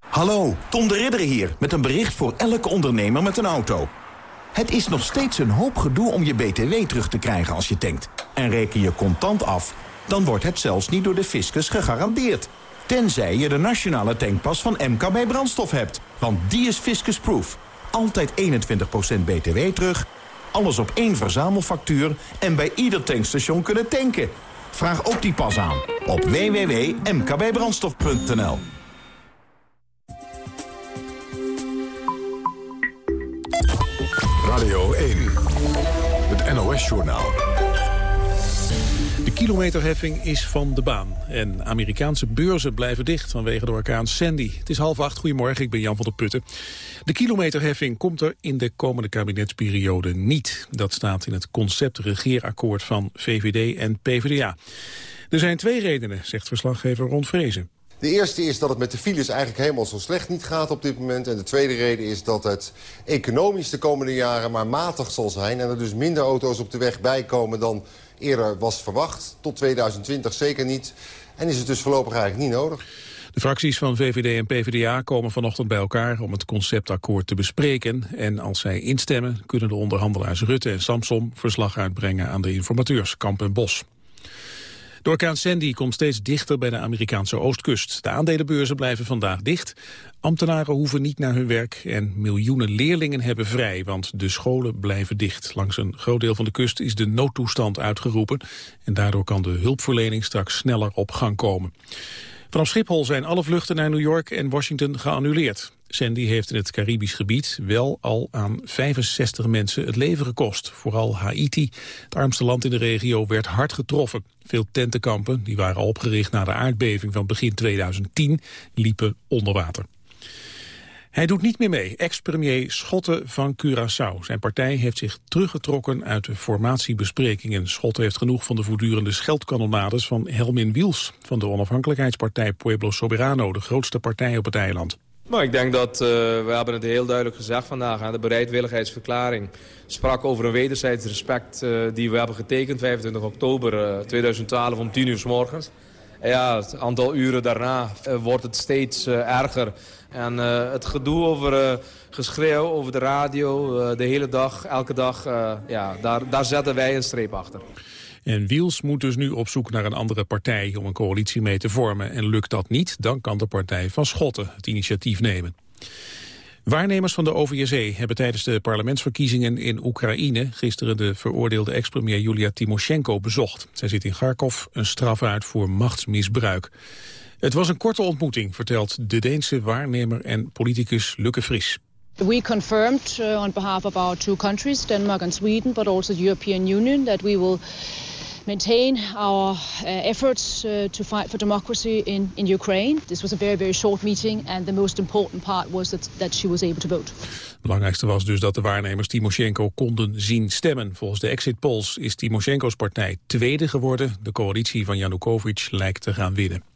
Hallo, Tom de Ridder hier, met een bericht voor elke ondernemer met een auto. Het is nog steeds een hoop gedoe om je BTW terug te krijgen als je tankt. En reken je contant af, dan wordt het zelfs niet door de fiscus gegarandeerd. Tenzij je de nationale tankpas van MKB Brandstof hebt. Want die is fiscusproof. Altijd 21% BTW terug, alles op één verzamelfactuur... en bij ieder tankstation kunnen tanken. Vraag ook die pas aan op www.mkbbrandstof.nl. Radio 1, het NOS-journaal. De kilometerheffing is van de baan. En Amerikaanse beurzen blijven dicht vanwege de orkaan Sandy. Het is half acht. Goedemorgen, ik ben Jan van der Putten. De kilometerheffing komt er in de komende kabinetsperiode niet. Dat staat in het concept regeerakkoord van VVD en PvdA. Er zijn twee redenen, zegt verslaggever Ron Vrezen. De eerste is dat het met de files eigenlijk helemaal zo slecht niet gaat op dit moment. En de tweede reden is dat het economisch de komende jaren maar matig zal zijn. En er dus minder auto's op de weg bijkomen dan eerder was verwacht. Tot 2020 zeker niet. En is het dus voorlopig eigenlijk niet nodig. De fracties van VVD en PvdA komen vanochtend bij elkaar om het conceptakkoord te bespreken. En als zij instemmen kunnen de onderhandelaars Rutte en Samsom verslag uitbrengen aan de informateurs Kamp en Bos. De orkaan Sandy komt steeds dichter bij de Amerikaanse oostkust. De aandelenbeurzen blijven vandaag dicht. Ambtenaren hoeven niet naar hun werk en miljoenen leerlingen hebben vrij, want de scholen blijven dicht. Langs een groot deel van de kust is de noodtoestand uitgeroepen en daardoor kan de hulpverlening straks sneller op gang komen. Vanaf Schiphol zijn alle vluchten naar New York en Washington geannuleerd. Sandy heeft in het Caribisch gebied wel al aan 65 mensen het leven gekost. Vooral Haiti, het armste land in de regio, werd hard getroffen. Veel tentenkampen, die waren opgericht na de aardbeving van begin 2010, liepen onder water. Hij doet niet meer mee. Ex-premier Schotten van Curaçao. Zijn partij heeft zich teruggetrokken uit de formatiebesprekingen. Schotten heeft genoeg van de voortdurende scheldkanonades van Helmin Wiels... van de onafhankelijkheidspartij Pueblo Soberano, de grootste partij op het eiland. Maar ik denk dat uh, we hebben het heel duidelijk gezegd vandaag. Hè, de bereidwilligheidsverklaring sprak over een wederzijds respect uh, die we hebben getekend 25 oktober uh, 2012 om 10 uur s morgens. En ja, het aantal uren daarna wordt het steeds erger. En het gedoe over geschreeuw over de radio, de hele dag, elke dag, ja, daar, daar zetten wij een streep achter. En Wiels moet dus nu op zoek naar een andere partij om een coalitie mee te vormen. En lukt dat niet, dan kan de partij van Schotten het initiatief nemen. Waarnemers van de OVSE hebben tijdens de parlementsverkiezingen in Oekraïne gisteren de veroordeelde ex-premier Julia Timoshenko bezocht. Zij zit in Kharkov een straf uit voor machtsmisbruik. Het was een korte ontmoeting, vertelt de Deense waarnemer en politicus Lukke Vries. We confirmed uh, on behalf of our two countries, Denmark and Sweden, but also the European Union, that we will maintain our uh, efforts uh, to fight for democracy in, in Ukraine. This was a very, very short meeting and the most important part was that, that she was able to vote. Het belangrijkste was dus dat de waarnemers Timoshenko konden zien stemmen. Volgens de exit polls is Timoshenko's partij tweede geworden. De coalitie van Yanukovych lijkt te gaan winnen.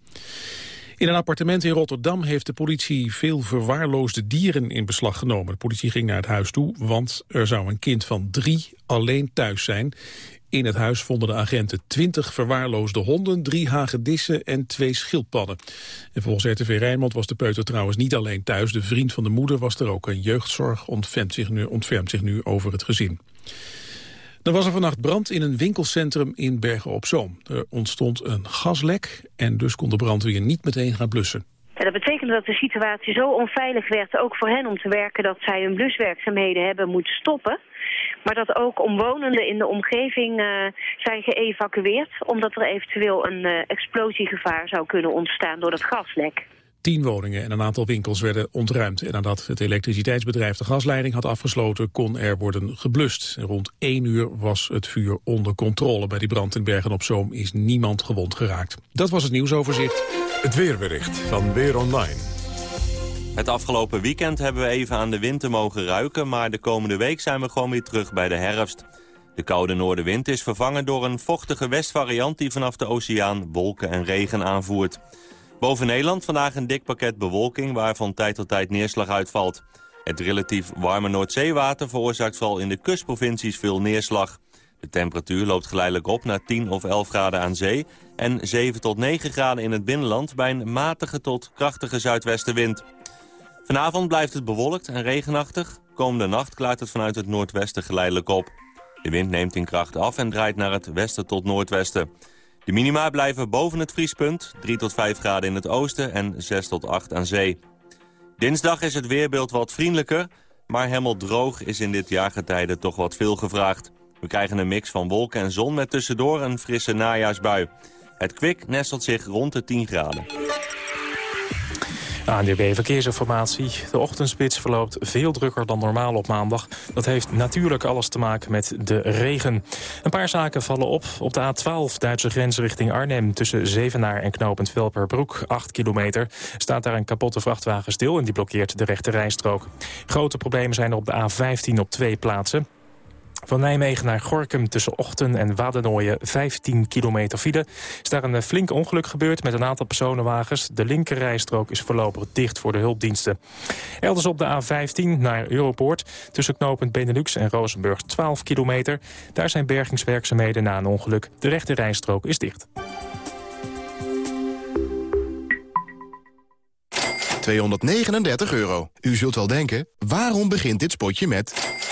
In een appartement in Rotterdam heeft de politie veel verwaarloosde dieren in beslag genomen. De politie ging naar het huis toe, want er zou een kind van drie alleen thuis zijn. In het huis vonden de agenten 20 verwaarloosde honden, drie hagedissen en twee schildpadden. En volgens RTV Rijnmond was de peuter trouwens niet alleen thuis. De vriend van de moeder was er ook. Een jeugdzorg ontfermt zich nu, ontfermt zich nu over het gezin. Er was er vannacht brand in een winkelcentrum in Bergen-op-Zoom. Er ontstond een gaslek en dus kon de brandweer niet meteen gaan blussen. dat betekende dat de situatie zo onveilig werd, ook voor hen om te werken, dat zij hun bluswerkzaamheden hebben moeten stoppen. Maar dat ook omwonenden in de omgeving uh, zijn geëvacueerd... omdat er eventueel een uh, explosiegevaar zou kunnen ontstaan door dat gaslek. Tien woningen en een aantal winkels werden ontruimd. En nadat het elektriciteitsbedrijf de gasleiding had afgesloten... kon er worden geblust. rond één uur was het vuur onder controle. Bij die brand in Bergen-op-Zoom is niemand gewond geraakt. Dat was het nieuwsoverzicht. Het weerbericht van Weer Online. Het afgelopen weekend hebben we even aan de winter mogen ruiken... maar de komende week zijn we gewoon weer terug bij de herfst. De koude noordenwind is vervangen door een vochtige westvariant... die vanaf de oceaan wolken en regen aanvoert. Boven Nederland vandaag een dik pakket bewolking... waar van tijd tot tijd neerslag uitvalt. Het relatief warme Noordzeewater veroorzaakt vooral in de kustprovincies veel neerslag. De temperatuur loopt geleidelijk op naar 10 of 11 graden aan zee... en 7 tot 9 graden in het binnenland bij een matige tot krachtige zuidwestenwind. Vanavond blijft het bewolkt en regenachtig. Komende nacht klaart het vanuit het noordwesten geleidelijk op. De wind neemt in kracht af en draait naar het westen tot noordwesten. De minima blijven boven het vriespunt, 3 tot 5 graden in het oosten en 6 tot 8 aan zee. Dinsdag is het weerbeeld wat vriendelijker, maar helemaal droog is in dit jaargetijde toch wat veel gevraagd. We krijgen een mix van wolken en zon met tussendoor een frisse najaarsbui. Het kwik nestelt zich rond de 10 graden. ANDB Verkeersinformatie. De ochtendspits verloopt veel drukker dan normaal op maandag. Dat heeft natuurlijk alles te maken met de regen. Een paar zaken vallen op. Op de A12 Duitse grens richting Arnhem... tussen Zevenaar en knooppunt Velperbroek, 8 kilometer... staat daar een kapotte vrachtwagen stil en die blokkeert de rechte rijstrook. Grote problemen zijn er op de A15 op twee plaatsen. Van Nijmegen naar Gorkum tussen Ochten en Wadenoijen 15 kilometer file. Is daar een eh, flink ongeluk gebeurd met een aantal personenwagens. De linkerrijstrook is voorlopig dicht voor de hulpdiensten. Elders op de A15 naar Europoort tussen knooppunt Benelux en Rozenburg 12 kilometer. Daar zijn bergingswerkzaamheden na een ongeluk. De rechte rijstrook is dicht. 239 euro. U zult wel denken, waarom begint dit spotje met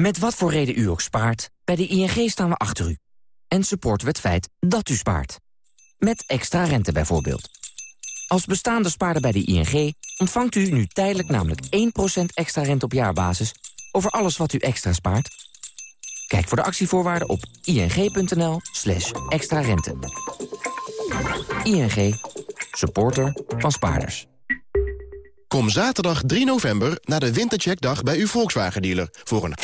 Met wat voor reden u ook spaart, bij de ING staan we achter u. En supporten we het feit dat u spaart. Met extra rente bijvoorbeeld. Als bestaande spaarder bij de ING ontvangt u nu tijdelijk namelijk 1% extra rente op jaarbasis... over alles wat u extra spaart. Kijk voor de actievoorwaarden op ing.nl slash extra rente. ING, supporter van spaarders. Kom zaterdag 3 november naar de Wintercheckdag bij uw Volkswagen-dealer... voor een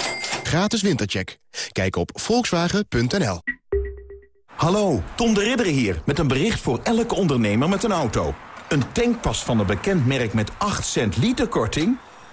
gratis wintercheck. Kijk op volkswagen.nl. Hallo, Tom de Ridder hier, met een bericht voor elke ondernemer met een auto. Een tankpas van een bekend merk met 8 cent liter korting...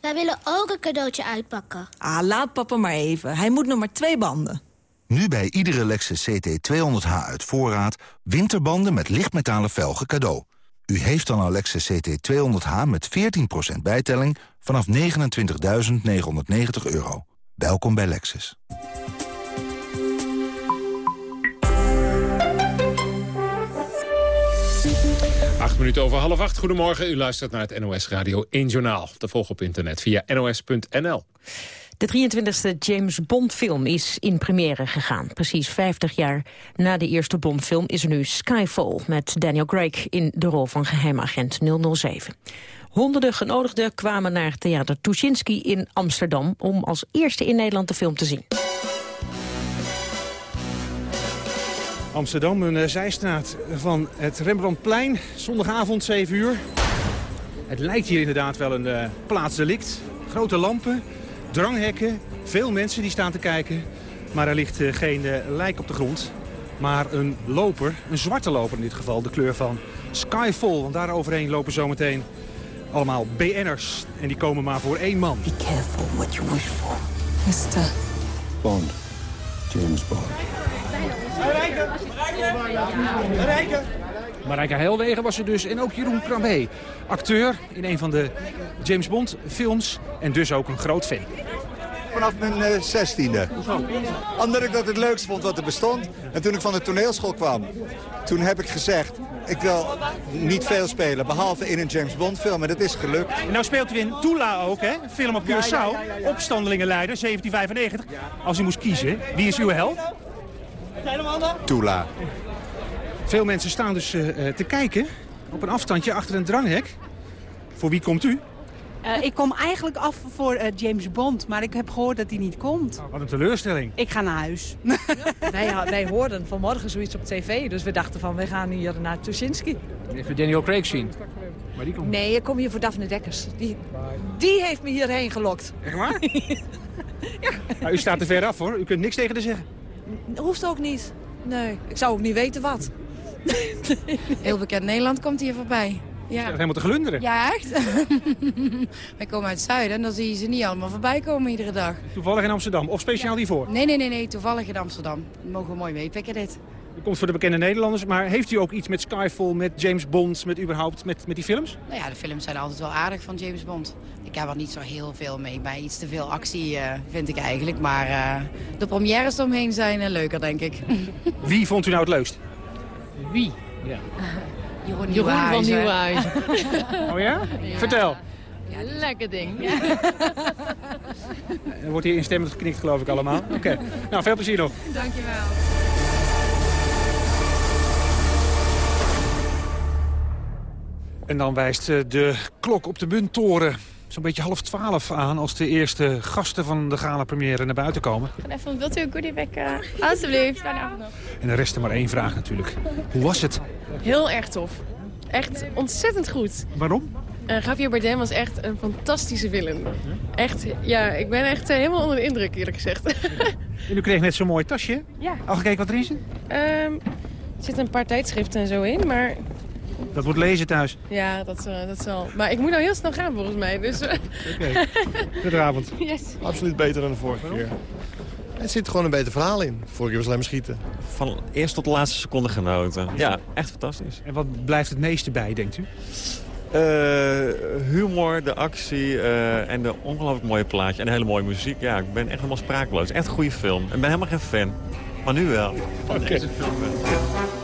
wij willen ook een cadeautje uitpakken. Ah, laat papa maar even. Hij moet nog maar twee banden. Nu bij iedere Lexus CT200H uit voorraad... winterbanden met lichtmetalen velgen cadeau. U heeft dan een Lexus CT200H met 14% bijtelling... vanaf 29.990 euro. Welkom bij Lexus. Minuten over half acht. Goedemorgen, u luistert naar het NOS Radio 1 Journaal. Te volgen op internet via nos.nl. De 23e James Bond film is in première gegaan. Precies 50 jaar na de eerste Bond film is er nu Skyfall... met Daniel Craig in de rol van geheimagent 007. Honderden genodigden kwamen naar Theater Tuschinski in Amsterdam... om als eerste in Nederland de film te zien. Amsterdam, een eh, zijstraat van het Rembrandtplein. Zondagavond, 7 uur. Het lijkt hier inderdaad wel een uh, plaatsdelict. Grote lampen, dranghekken, veel mensen die staan te kijken. Maar er ligt eh, geen eh, lijk op de grond. Maar een loper, een zwarte loper in dit geval, de kleur van Skyfall. Want daar overheen lopen zometeen allemaal BN'ers. En die komen maar voor één man. Be careful what you wish for, Mr. Bond. James Bond. Marijke was er dus en ook Jeroen Krabbe. Acteur in een van de James Bond films en dus ook een groot fan. Vanaf mijn eh, zestiende. Omdat ik dat het leukst vond wat er bestond. En toen ik van de toneelschool kwam, toen heb ik gezegd... ik wil niet veel spelen, behalve in een James Bond film. En dat is gelukt. En nou speelt u in Tula ook, hè? Film op Curaçao. Opstandelingenleider, 1795. Als u moest kiezen, wie is uw held? Tula. Veel mensen staan dus eh, eh, te kijken op een afstandje achter een dranghek. Voor wie komt u? Eh, ik kom eigenlijk af voor eh, James Bond, maar ik heb gehoord dat hij niet komt. Wat een teleurstelling. Ik ga naar huis. wij, wij hoorden vanmorgen zoiets op tv, dus we dachten van we gaan hier naar Tuschinski. Even Daniel Craig zien. Maar die komt Nee, ik kom hier voor Daphne Dekkers. Die, die heeft me hierheen gelokt. Echt waar? Nou, u staat er ver af hoor, u kunt niks tegen haar zeggen. Hoeft ook niet. Nee, ik zou ook niet weten wat. Heel bekend Nederland komt hier voorbij. Ja. Helemaal te glunderen. Ja, echt. Wij komen uit het zuiden en dan zie je ze niet allemaal voorbij komen iedere dag. Toevallig in Amsterdam, of speciaal hiervoor? Nee, nee, nee, nee, toevallig in Amsterdam. Dat mogen we mooi meepikken dit. U komt voor de bekende Nederlanders, maar heeft u ook iets met Skyfall, met James Bond, met überhaupt, met, met die films? Nou ja, de films zijn altijd wel aardig van James Bond. Ik heb er niet zo heel veel mee bij. Iets te veel actie eh, vind ik eigenlijk. Maar eh, de premières eromheen zijn eh, leuker, denk ik. Wie vond u nou het leukst? Wie? Ja. Jeroen, Jeroen van Nieuwenhuizen. Oh ja? Vertel. Ja, lekker ding. Er wordt hier instemmend geknikt, geloof ik allemaal. Oké. Nou, veel plezier nog. Dankjewel. En dan wijst eh, de klok op de munttoren zo'n beetje half twaalf aan... als de eerste gasten van de gala-première naar buiten komen. Even, wilt u een goodiebag? Uh, alsjeblieft, nog. En er rest er maar één vraag natuurlijk. Hoe was het? Heel erg tof. Echt ontzettend goed. Waarom? Uh, Javier Bardem was echt een fantastische villain. Echt, ja, ik ben echt uh, helemaal onder de indruk eerlijk gezegd. en u kreeg net zo'n mooi tasje. Ja. Al gekeken wat erin zit? Um, er zitten een paar tijdschriften en zo in, maar... Dat wordt lezen thuis. Ja, dat, uh, dat zal. Maar ik moet nou heel snel gaan volgens mij. Dus... Oké, okay. goedenavond. Yes. Absoluut beter dan de vorige keer. Het zit gewoon een beter verhaal in. Vorige keer was alleen maar schieten. Van eerst tot de laatste seconde genoten. Ja, echt fantastisch. En wat blijft het meeste bij, denkt u? Uh, humor, de actie uh, en de ongelooflijk mooie plaatje en de hele mooie muziek. Ja, ik ben echt helemaal sprakeloos. Echt een goede film. Ik ben helemaal geen fan. Maar nu wel. Van okay. deze film wel.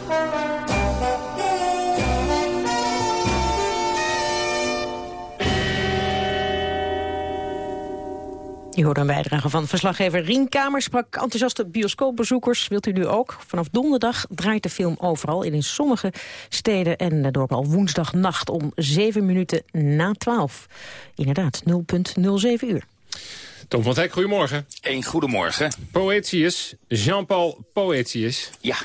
Je hoort een bijdrage van verslaggever Rien Kamer. Sprak enthousiaste bioscoopbezoekers. Wilt u nu ook? Vanaf donderdag draait de film overal. in sommige steden en dorpen al woensdagnacht om 7 minuten na 12. Inderdaad, 0,07 uur. Tom van Hek, goedemorgen. Een goedemorgen. Poetius, Jean-Paul Poetius. Ja.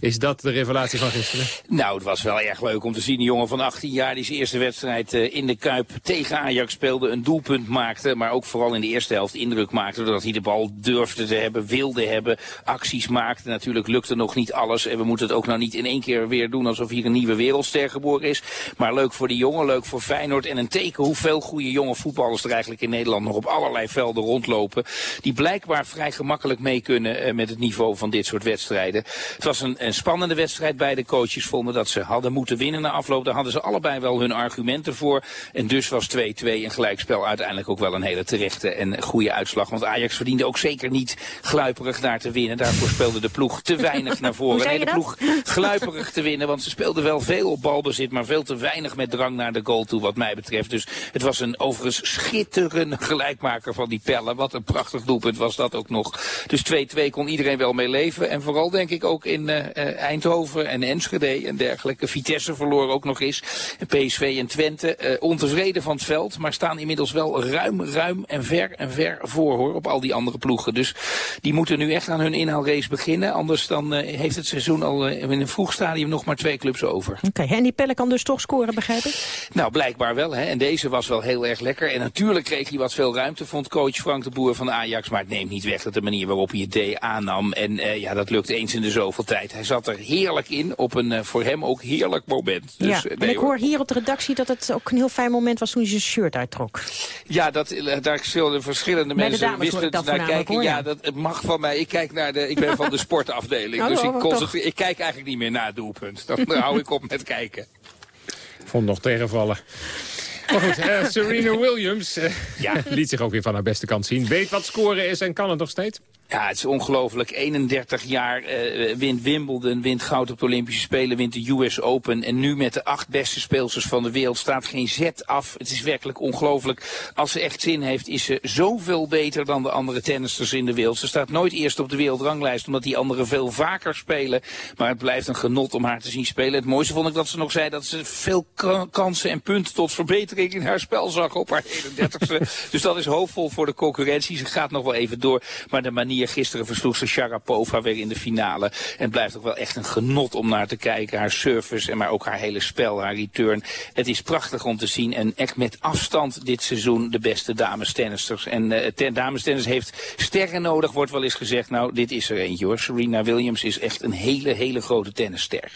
Is dat de revelatie van gisteren? Nou, het was wel erg leuk om te zien. Een jongen van 18 jaar die zijn eerste wedstrijd uh, in de Kuip tegen Ajax speelde. Een doelpunt maakte, maar ook vooral in de eerste helft indruk maakte. Doordat hij de bal durfde te hebben, wilde hebben, acties maakte. Natuurlijk lukte nog niet alles. En we moeten het ook nou niet in één keer weer doen alsof hier een nieuwe wereldster geboren is. Maar leuk voor die jongen, leuk voor Feyenoord. En een teken hoeveel goede jonge voetballers er eigenlijk in Nederland nog op allerlei velden rondlopen. Die blijkbaar vrij gemakkelijk mee kunnen uh, met het niveau van dit soort wedstrijden. Het was een een spannende wedstrijd. Beide coaches vonden dat ze hadden moeten winnen na afloop. Daar hadden ze allebei wel hun argumenten voor. En dus was 2-2 een gelijkspel uiteindelijk ook wel een hele terechte en goede uitslag. Want Ajax verdiende ook zeker niet gluiperig daar te winnen. Daarvoor speelde de ploeg te weinig naar voren. Nee, de ploeg gluiperig te winnen. Want ze speelden wel veel op balbezit, maar veel te weinig met drang naar de goal toe wat mij betreft. Dus het was een overigens schitterende gelijkmaker van die pellen. Wat een prachtig doelpunt was dat ook nog. Dus 2-2 kon iedereen wel mee leven. En vooral denk ik ook in... Uh, eh, Eindhoven en Enschede en dergelijke. Vitesse verloor ook nog eens. En PSV en Twente eh, ontevreden van het veld, maar staan inmiddels wel ruim, ruim en ver en ver voor hoor, op al die andere ploegen. Dus die moeten nu echt aan hun inhaalrace beginnen. Anders dan heeft het seizoen al in een vroeg stadium nog maar twee clubs over. Oké, en die Pelle kan dus toch scoren, begrijp ik? Nou, blijkbaar wel. Hè. En deze was wel heel erg lekker. En natuurlijk kreeg hij wat veel ruimte, vond coach Frank de Boer van Ajax. Maar het neemt niet weg dat de manier waarop hij het deed aannam. En ja, dat lukt eens in de zoveel tijd. Hij zat er heerlijk in, op een uh, voor hem ook heerlijk moment. Dus, ja, en ik hoor hier op de redactie dat het ook een heel fijn moment was toen hij zijn shirt uittrok. Ja, dat, daar zullen verschillende Bij mensen wisten naar kijken. Hoor, ja. ja, dat het mag van mij. Ik kijk naar de, ik ben van de sportafdeling. Oh, dus oh, ik, concentreer, ik kijk eigenlijk niet meer naar het doelpunt. Dan hou ik op met kijken. Vond nog tegenvallen. Maar goed, uh, Serena Williams uh, ja, liet zich ook weer van haar beste kant zien. Weet wat scoren is en kan het nog steeds? Ja, het is ongelooflijk. 31 jaar uh, wint Wimbledon, wint goud op de Olympische Spelen, wint de US Open. En nu met de acht beste speelsters van de wereld staat geen zet af. Het is werkelijk ongelooflijk. Als ze echt zin heeft, is ze zoveel beter dan de andere tennisters in de wereld. Ze staat nooit eerst op de wereldranglijst, omdat die anderen veel vaker spelen. Maar het blijft een genot om haar te zien spelen. Het mooiste vond ik dat ze nog zei dat ze veel kansen en punten tot verbetering in haar spel zag op haar 31ste. dus dat is hoopvol voor de concurrentie. Ze gaat nog wel even door. Maar de manier Gisteren versloeg ze Sharapova weer in de finale. En blijft ook wel echt een genot om naar te kijken. Haar service, en maar ook haar hele spel, haar return. Het is prachtig om te zien. En echt met afstand dit seizoen de beste damestennisters. En uh, ten, damestennis heeft sterren nodig, wordt wel eens gezegd. Nou, dit is er eentje hoor. Serena Williams is echt een hele, hele grote tennisster.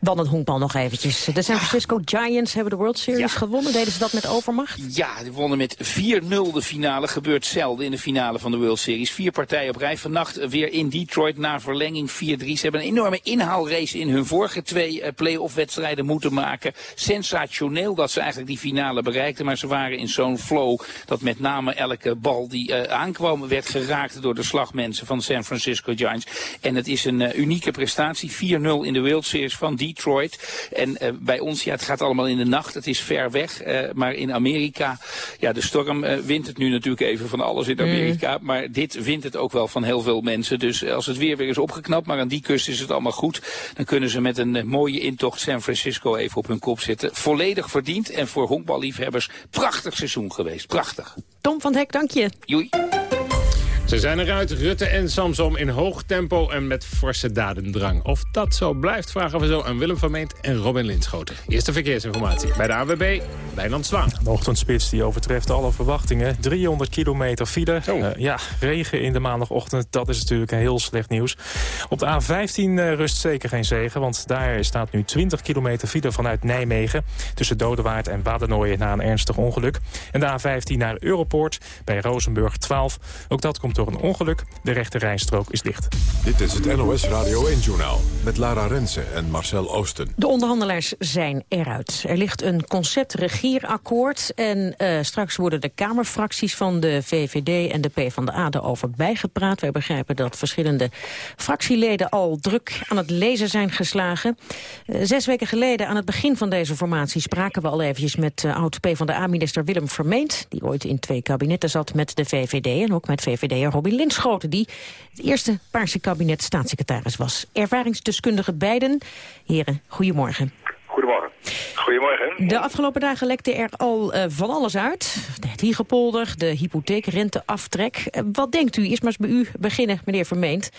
Dan het honkbal nog eventjes. De San Francisco Giants hebben de World Series ja. gewonnen. Deden ze dat met overmacht? Ja, die wonnen met 4-0 de finale. Gebeurt zelden in de finale van de World Series. Vier partijen op rij. Vannacht weer in Detroit na verlenging 4-3. Ze hebben een enorme inhaalrace in hun vorige twee uh, play-off wedstrijden moeten maken. Sensationeel dat ze eigenlijk die finale bereikten. Maar ze waren in zo'n flow dat met name elke bal die uh, aankwam werd geraakt door de slagmensen van de San Francisco Giants. En het is een uh, unieke prestatie. 4-0 in de World Series van Detroit. En uh, bij ons, ja, het gaat allemaal in de nacht. Het is ver weg. Maar in Amerika, ja, de storm wint het nu natuurlijk even van alles in Amerika. Mm. Maar dit wint het ook wel van heel veel mensen. Dus als het weer weer is opgeknapt, maar aan die kust is het allemaal goed. Dan kunnen ze met een mooie intocht San Francisco even op hun kop zitten. Volledig verdiend en voor honkballiefhebbers prachtig seizoen geweest. Prachtig. Tom van Hek, dank je. Joei. Ze zijn eruit, Rutte en Samsom in hoog tempo en met forse dadendrang. Of dat zo blijft, vragen we zo aan Willem van Meent en Robin Linschoten. Eerste verkeersinformatie bij de AWB, Wijnand Zwaan. De ochtendspits die overtreft alle verwachtingen. 300 kilometer file. Uh, ja, regen in de maandagochtend, dat is natuurlijk een heel slecht nieuws. Op de A15 uh, rust zeker geen zegen, want daar staat nu 20 kilometer file vanuit Nijmegen... tussen Dodewaard en Wadernooien na een ernstig ongeluk. En de A15 naar Europoort bij Rozenburg 12. Ook dat komt door een ongeluk. De rechte rijstrook is dicht. Dit is het NOS Radio 1-journaal met Lara Rensen en Marcel Oosten. De onderhandelaars zijn eruit. Er ligt een concept-regeerakkoord... en uh, straks worden de Kamerfracties van de VVD en de PvdA erover bijgepraat. Wij begrijpen dat verschillende fractieleden al druk aan het lezen zijn geslagen. Uh, zes weken geleden, aan het begin van deze formatie... spraken we al eventjes met uh, oud-PvdA-minister Willem Vermeend... die ooit in twee kabinetten zat met de VVD en ook met VVD Robin Linschoten, die het eerste Paarse kabinet staatssecretaris was. Ervaringsdeskundige beiden. Heren, goedemorgen. Goedemorgen. Goedemorgen. De afgelopen dagen lekte er al uh, van alles uit. Het Wiegepolder, de hypotheekrenteaftrek. Uh, wat denkt u? Eerst maar eens bij u beginnen, meneer Vermeend.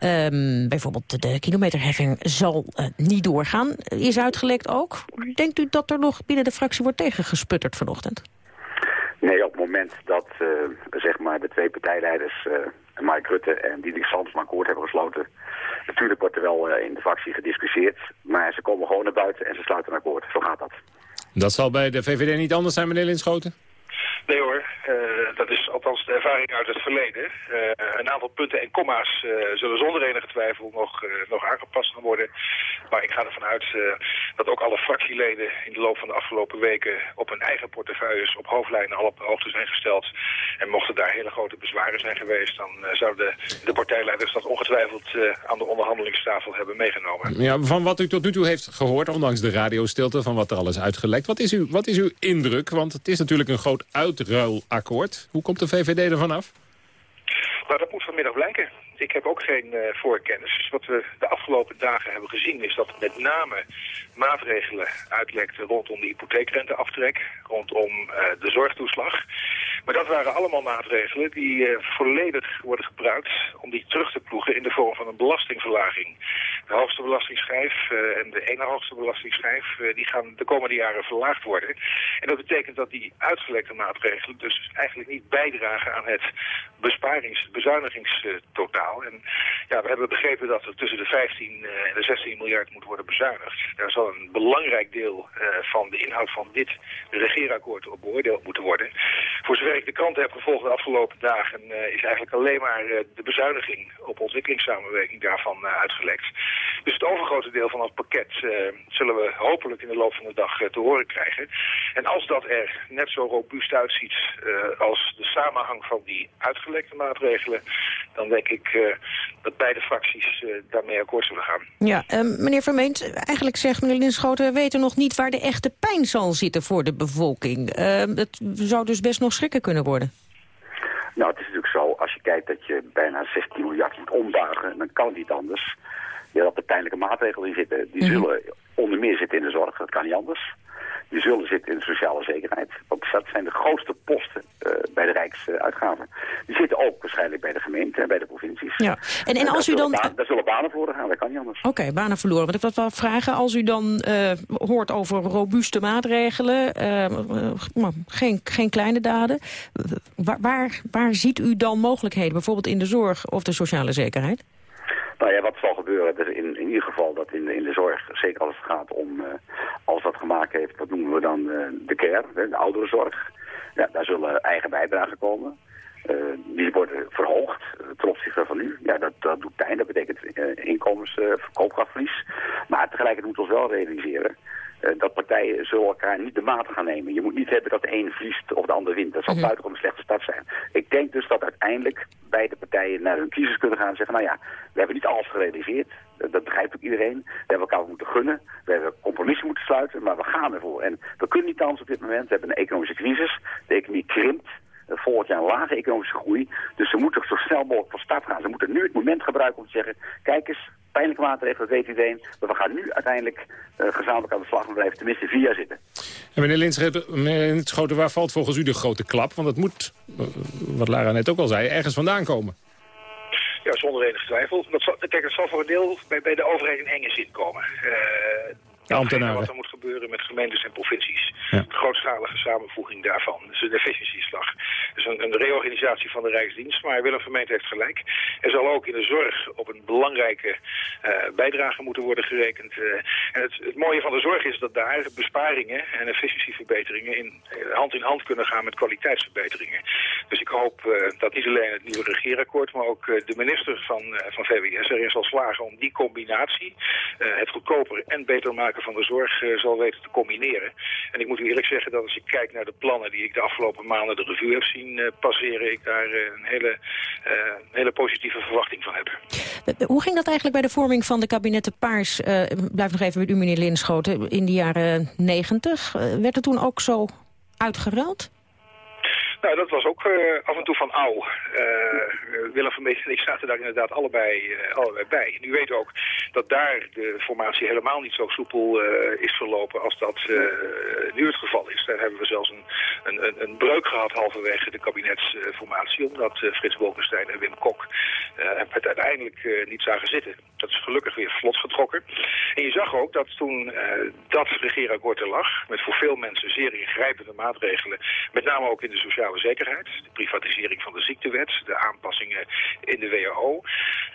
Um, bijvoorbeeld de kilometerheffing zal uh, niet doorgaan. Is uitgelekt ook. Denkt u dat er nog binnen de fractie wordt tegengesputterd vanochtend? Nee, op het moment dat uh, zeg maar de twee partijleiders, uh, Mark Rutte en Diederik Samson, een akkoord hebben gesloten. Natuurlijk wordt er wel uh, in de fractie gediscussieerd, maar ze komen gewoon naar buiten en ze sluiten een akkoord. Zo gaat dat. Dat zal bij de VVD niet anders zijn, meneer Linschoten? Nee hoor, uh, dat is althans de ervaring uit het verleden. Uh, een aantal punten en komma's uh, zullen zonder enige twijfel nog, nog aangepast gaan worden. Maar ik ga ervan uit dat ook alle fractieleden in de loop van de afgelopen weken op hun eigen portefeuilles op hoofdlijnen al op de hoogte zijn gesteld. En mochten daar hele grote bezwaren zijn geweest, dan zouden de, de partijleiders dat ongetwijfeld aan de onderhandelingstafel hebben meegenomen. Ja, van wat u tot nu toe heeft gehoord, ondanks de radiostilte, van wat er al is uitgelekt. Wat is, uw, wat is uw indruk? Want het is natuurlijk een groot uitruilakkoord. Hoe komt de VVD ervan af? Maar dat moet vanmiddag blijken. Ik heb ook geen uh, voorkennis. Wat we de afgelopen dagen hebben gezien is dat met name maatregelen uitlekten rondom de hypotheekrenteaftrek, rondom uh, de zorgtoeslag. Maar dat waren allemaal maatregelen die uh, volledig worden gebruikt om die terug te ploegen in de vorm van een belastingverlaging. De hoogste belastingsschijf en de ene hoogste belastingsschijf die gaan de komende jaren verlaagd worden. En dat betekent dat die uitgelekte maatregelen dus eigenlijk niet bijdragen aan het besparings, bezuinigingstotaal. En ja, we hebben begrepen dat er tussen de 15 en de 16 miljard moet worden bezuinigd. Daar zal een belangrijk deel uh, van de inhoud van dit regeerakkoord op beoordeeld moeten worden. Voor zover ik de krant heb gevolgd de afgelopen dagen uh, is eigenlijk alleen maar de bezuiniging op ontwikkelingssamenwerking daarvan uitgelekt. Dus het overgrote deel van het pakket zullen we hopelijk in de loop van de dag te horen krijgen. En als dat er net zo robuust uitziet als de samenhang van die uitgelekte maatregelen, dan denk ik dat beide fracties daarmee akkoord zullen gaan. Ja, meneer Vermeent, eigenlijk zegt meneer Linschoten... we weten nog niet waar de echte pijn zal zitten voor de bevolking. Uh, het zou dus best nog schrikken kunnen worden. Nou, het is natuurlijk zo, als je kijkt dat je bijna 16 miljard moet ombuigen... dan kan het niet anders. Ja, dat er pijnlijke maatregelen in zitten. Die mm -hmm. zullen onder meer zitten in de zorg, dat kan niet anders die zullen zitten in de sociale zekerheid. Want dat zijn de grootste posten uh, bij de Rijksuitgaven. die zitten ook waarschijnlijk bij de gemeente en bij de provincies. Ja. En, en als u dan... Zullen daar zullen banen verloren gaan, dat kan niet anders. Oké, okay, banen verloren. Maar ik wil wel vragen, als u dan uh, hoort over robuuste maatregelen... Uh, geen, geen kleine daden... Waar, waar, waar ziet u dan mogelijkheden, bijvoorbeeld in de zorg of de sociale zekerheid? Nou ja, wat zal gebeuren, dus in, in ieder geval dat in in de zorg, zeker als het gaat om, uh, als dat gemaakt heeft, wat noemen we dan uh, de care, de ouderenzorg. Ja, daar zullen eigen bijdragen komen. Uh, die worden verhoogd ten opzichte van nu. Ja, dat, dat doet pijn, dat betekent inkomens, verkoopkrachtverlies. Maar tegelijkertijd moeten we ons wel realiseren dat zullen elkaar niet de maat gaan nemen. Je moet niet hebben dat de een verliest of de ander wint. Dat zal Mhm. buitengewoon een slechte start zijn. Ik denk dus dat uiteindelijk beide partijen naar hun kiezers kunnen gaan en zeggen... nou ja, we hebben niet alles gerealiseerd. Dat, begrijpt ook iedereen. We hebben elkaar moeten gunnen. We hebben compromissen moeten sluiten, maar we gaan ervoor. En we kunnen niet anders op dit moment. We hebben een economische crisis. De economie krimpt. Uh, volgend jaar een lage economische groei. Dus ze moeten zo snel mogelijk van start gaan. Ze moeten nu het moment gebruiken om te zeggen... kijk eens, pijnlijke maatregelen, dat weet iedereen. Maar we gaan nu uiteindelijk uh, gezamenlijk aan de slag. We blijven tenminste vier jaar zitten. En meneer Linschoten, waar valt volgens u de grote klap? Want het moet, uh, wat Lara net ook al zei, ergens vandaan komen. Ja, zonder enige twijfel. Dat zal, kijk, het zal voor een deel bij, bij de overheid in enge zin komen. Uh, de ambtenaren. Wat er moet gebeuren met gemeentes en provincies. Ja. De grootschalige samenvoeging daarvan. Dus een efficiëntieslag. Dus een, reorganisatie van de Rijksdienst. Maar Willem Vermeent heeft gelijk. Er zal ook in de zorg op een belangrijke uh, bijdrage moeten worden gerekend. Uh, en het, mooie van de zorg is dat daar besparingen en efficiëntieverbeteringen in, uh, hand in hand kunnen gaan met kwaliteitsverbeteringen. Dus ik hoop dat niet alleen het nieuwe regeerakkoord, maar ook de minister van, van VWS erin zal slagen om die combinatie, het goedkoper en beter maken van de zorg, zal weten te combineren. En ik moet u eerlijk zeggen dat als ik kijk naar de plannen die ik de afgelopen maanden de revue heb zien passeren, ik daar een hele, hele positieve verwachting van heb. Hoe ging dat eigenlijk bij de vorming van de kabinetten Paars? blijf nog even met u, meneer Linschoten. In de jaren negentig werd het toen ook zo uitgeruild? Nou, dat was ook uh, af en toe van ouw. Uh, Willem van Mees en ik zaten daar inderdaad allebei, uh, allebei bij. En u weet ook dat daar de formatie helemaal niet zo soepel is verlopen als dat nu het geval is. Daar hebben we zelfs een, een, een breuk gehad halverwege de kabinetsformatie, omdat Frits Bolkestein en Wim Kok het uiteindelijk niet zagen zitten. Dat is gelukkig weer vlot getrokken. En je zag ook dat toen dat regeerakkoord er lag, met voor veel mensen zeer ingrijpende maatregelen, met name ook in de sociale zekerheid, de privatisering van de ziektewet, de aanpassingen in de WHO,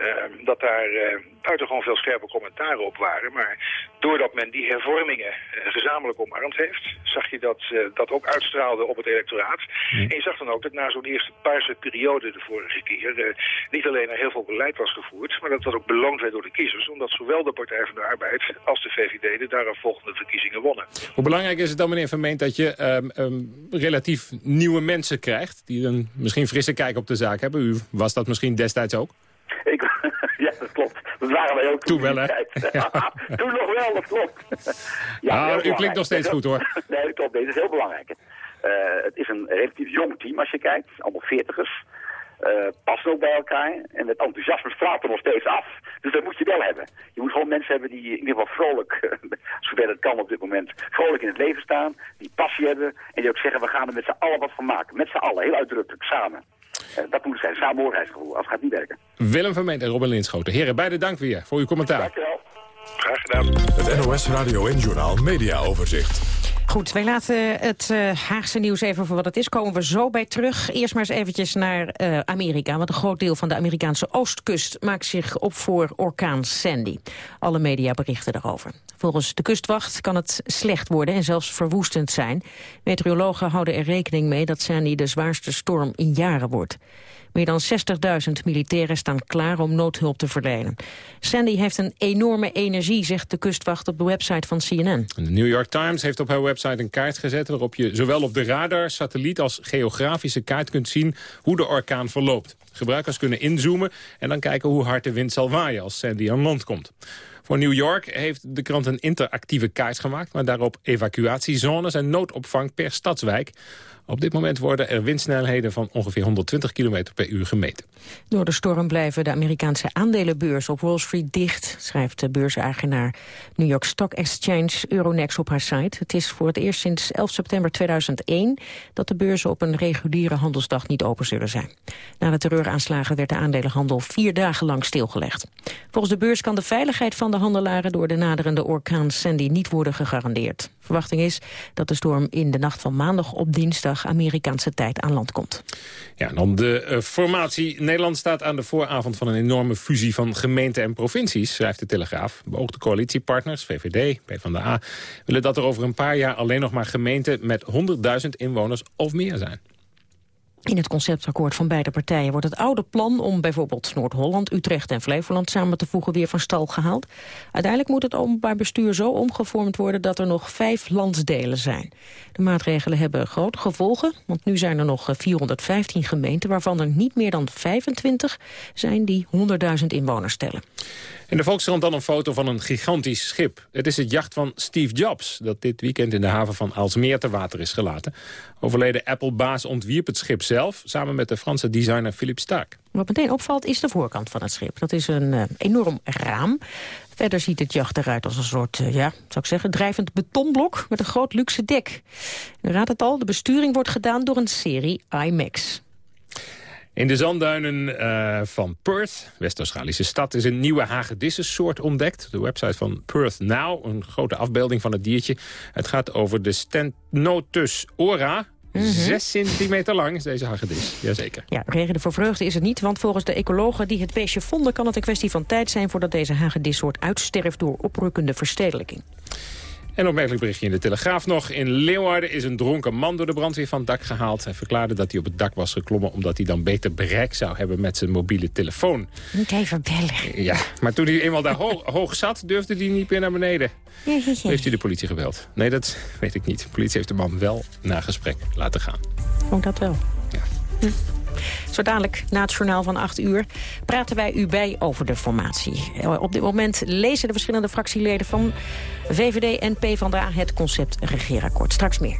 uh, dat daar uh, buitengewoon veel scherpe commentaren op waren. Maar doordat men die hervormingen uh, gezamenlijk omarmd heeft, zag je dat dat ook uitstraalde op het electoraat. Mm. En je zag dan ook dat na zo'n eerste paarse periode de vorige keer niet alleen er heel veel beleid was gevoerd, maar dat dat ook beloond werd door de kiezers, omdat zowel de Partij van de Arbeid als de VVD de daarop volgende verkiezingen wonnen. Hoe belangrijk is het dan, meneer Vermeent, dat je um, um, relatief nieuwe mensen mensen krijgt... die een misschien frisse kijk op de zaak hebben. U was dat misschien destijds ook? Ik, ja, dat klopt. Dat waren wij ook toen. Wel, hè? Ja. toen nog wel, dat klopt. Ja, nou, u klinkt nog steeds goed, hoor. Nee, klopt. Dit is heel belangrijk. Uh, het is een relatief jong team als je kijkt. Allemaal veertigers. Uh, pas passen ook bij elkaar. En het enthousiasme straalt er nog steeds af. Dus dat moet je wel hebben. Je moet gewoon mensen hebben die in ieder geval vrolijk, zover het kan op dit moment, vrolijk in het leven staan. Die passie hebben. En die ook zeggen, we gaan er met z'n allen wat van maken. Met z'n allen, heel uitdrukkelijk, samen. Uh, dat moet zijn, samenhorigheidsgevoel. Als het gaat niet werken. Willem van Meent en Robin Linschoten. Heren, beide dank weer voor uw commentaar. Dankjewel. Graag gedaan. Het NOS Radio en Journal Media Overzicht. Goed, wij laten het uh, Haagse nieuws even voor wat het is. Komen we zo bij terug. Eerst maar eens eventjes naar uh, Amerika. Want een groot deel van de Amerikaanse oostkust maakt zich op voor orkaan Sandy. Alle media berichten daarover. Volgens de kustwacht kan het slecht worden en zelfs verwoestend zijn. Meteorologen houden er rekening mee dat Sandy de zwaarste storm in jaren wordt. Meer dan 60.000 militairen staan klaar om noodhulp te verlenen. Sandy heeft een enorme energie, zegt de kustwacht op de website van CNN. De New York Times heeft op haar website een kaart gezet... waarop je zowel op de radar, satelliet als geografische kaart kunt zien... hoe de orkaan verloopt. Gebruikers kunnen inzoomen en dan kijken hoe hard de wind zal waaien... als Sandy aan land komt. Voor New York heeft de krant een interactieve kaart gemaakt... maar daarop evacuatiezones en noodopvang per stadswijk. Op dit moment worden er windsnelheden van ongeveer 120 km per uur gemeten. Door de storm blijven de Amerikaanse aandelenbeurs op Wall Street dicht, schrijft de beurseigenaar New York Stock Exchange Euronext op haar site. Het is voor het eerst sinds 11 september 2001 dat de beurzen op een reguliere handelsdag niet open zullen zijn. Na de terreuraanslagen werd de aandelenhandel vier dagen lang stilgelegd. Volgens de beurs kan de veiligheid van de handelaren door de naderende orkaan Sandy niet worden gegarandeerd. Verwachting is dat de storm in de nacht van maandag op dinsdag Amerikaanse tijd aan land komt. Ja, dan de uh, formatie. Nederland staat aan de vooravond van een enorme fusie van gemeenten en provincies, schrijft de Telegraaf. Beoogde coalitiepartners, VVD, PvdA, willen dat er over een paar jaar alleen nog maar gemeenten met 100.000 inwoners of meer zijn. In het conceptakkoord van beide partijen wordt het oude plan om bijvoorbeeld Noord-Holland, Utrecht en Flevoland samen te voegen weer van stal gehaald. Uiteindelijk moet het openbaar bestuur zo omgevormd worden dat er nog vijf landsdelen zijn. De maatregelen hebben grote gevolgen, want nu zijn er nog 415 gemeenten waarvan er niet meer dan 25 zijn die 100.000 inwoners tellen. In de Volkskrant dan een foto van een gigantisch schip. Het is het jacht van Steve Jobs, dat dit weekend in de haven van Aalsmeer te water is gelaten. Overleden Apple-baas ontwierp het schip zelf, samen met de Franse designer Philippe Stark. Wat meteen opvalt is de voorkant van het schip. Dat is een uh, enorm raam. Verder ziet het jacht eruit als een soort, uh, ja, zou ik zeggen, drijvend betonblok met een groot luxe dek. U raadt het al, de besturing wordt gedaan door een serie IMAX. In de zandduinen uh, van Perth, West-Australische stad, is een nieuwe hagedissensoort ontdekt. De website van Perth Now, een grote afbeelding van het diertje. Het gaat over de Stenotus ora, Mm -hmm. Zes centimeter lang is deze hagedis, jazeker. Ja, reden voor vreugde is het niet, want volgens de ecologen die het beestje vonden... kan het een kwestie van tijd zijn voordat deze hagedissoort uitsterft door oprukkende verstedelijking. En opmerkelijk berichtje in de Telegraaf nog. In Leeuwarden is een dronken man door de brandweer van het dak gehaald. Hij verklaarde dat hij op het dak was geklommen... omdat hij dan beter bereik zou hebben met zijn mobiele telefoon. Moet even bellen. Ja, maar toen hij eenmaal daar hoog, hoog zat... durfde hij niet meer naar beneden. Heeft hij de politie gebeld? Nee, dat weet ik niet. De politie heeft de man wel na gesprek laten gaan. Ook dat wel. Ja. Hm. Zo dadelijk, na het journaal van 8 uur, praten wij u bij over de formatie. Op dit moment lezen de verschillende fractieleden van VVD en PvdA het concept regeerakkoord. Straks meer.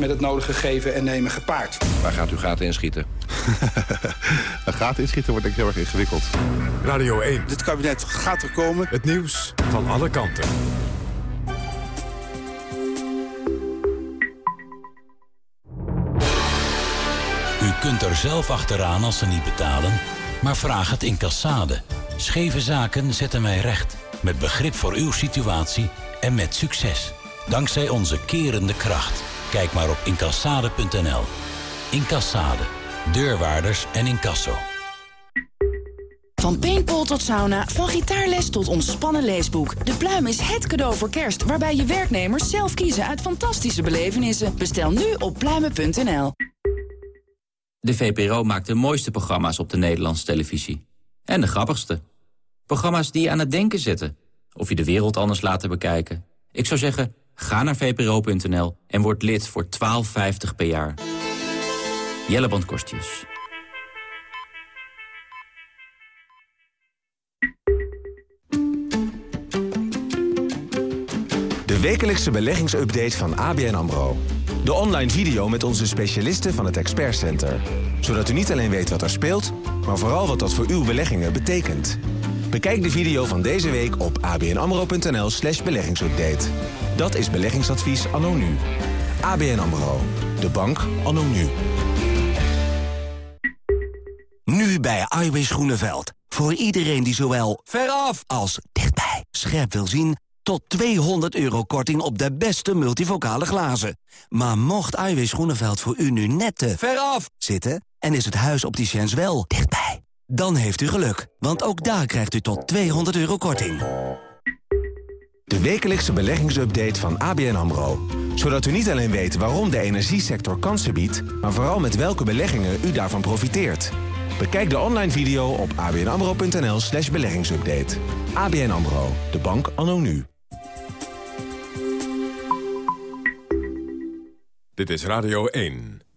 met het nodige geven en nemen gepaard. Waar gaat u gaten inschieten? Een gaten inschieten wordt denk ik heel erg ingewikkeld. Radio 1. Dit kabinet gaat er komen. Het nieuws van alle kanten. U kunt er zelf achteraan als ze niet betalen, maar vraag het in Cassade. Scheve zaken zetten wij recht, met begrip voor uw situatie en met succes. Dankzij onze kerende kracht. Kijk maar op incassade.nl. Incassade. Deurwaarders en incasso. Van paintball tot sauna, van gitaarles tot ontspannen leesboek. De Pluim is het cadeau voor kerst, waarbij je werknemers zelf kiezen uit fantastische belevenissen. Bestel nu op pluimen.nl. De VPRO maakt de mooiste programma's op de Nederlandse televisie. En de grappigste. Programma's die je aan het denken zetten. Of je de wereld anders laten bekijken. Ik zou zeggen, ga naar vpro.nl en word lid voor 12,50 per jaar. Jelle Bandkostjes. De wekelijkse beleggingsupdate van ABN AMRO. De online video met onze specialisten van het Expert Center. Zodat u niet alleen weet wat er speelt, maar vooral wat dat voor uw beleggingen betekent. Bekijk de video van deze week op abnamro.nl slash beleggingsupdate. Dat is beleggingsadvies anno nu. ABN AMRO. De bank anno nu. Nu bij Iwis Groeneveld. Voor iedereen die zowel veraf als dichtbij scherp wil zien... tot 200 euro korting op de beste multivocale glazen. Maar mocht Iwis Groeneveld voor u nu net te veraf zitten... en is het huis opticiens wel dichtbij... dan heeft u geluk, want ook daar krijgt u tot 200 euro korting. De wekelijkse beleggingsupdate van ABN AMRO. Zodat u niet alleen weet waarom de energiesector kansen biedt... maar vooral met welke beleggingen u daarvan profiteert. Bekijk de online video op abnamro.nl slash beleggingsupdate. ABN AMRO, de bank anno nu. Dit is Radio 1.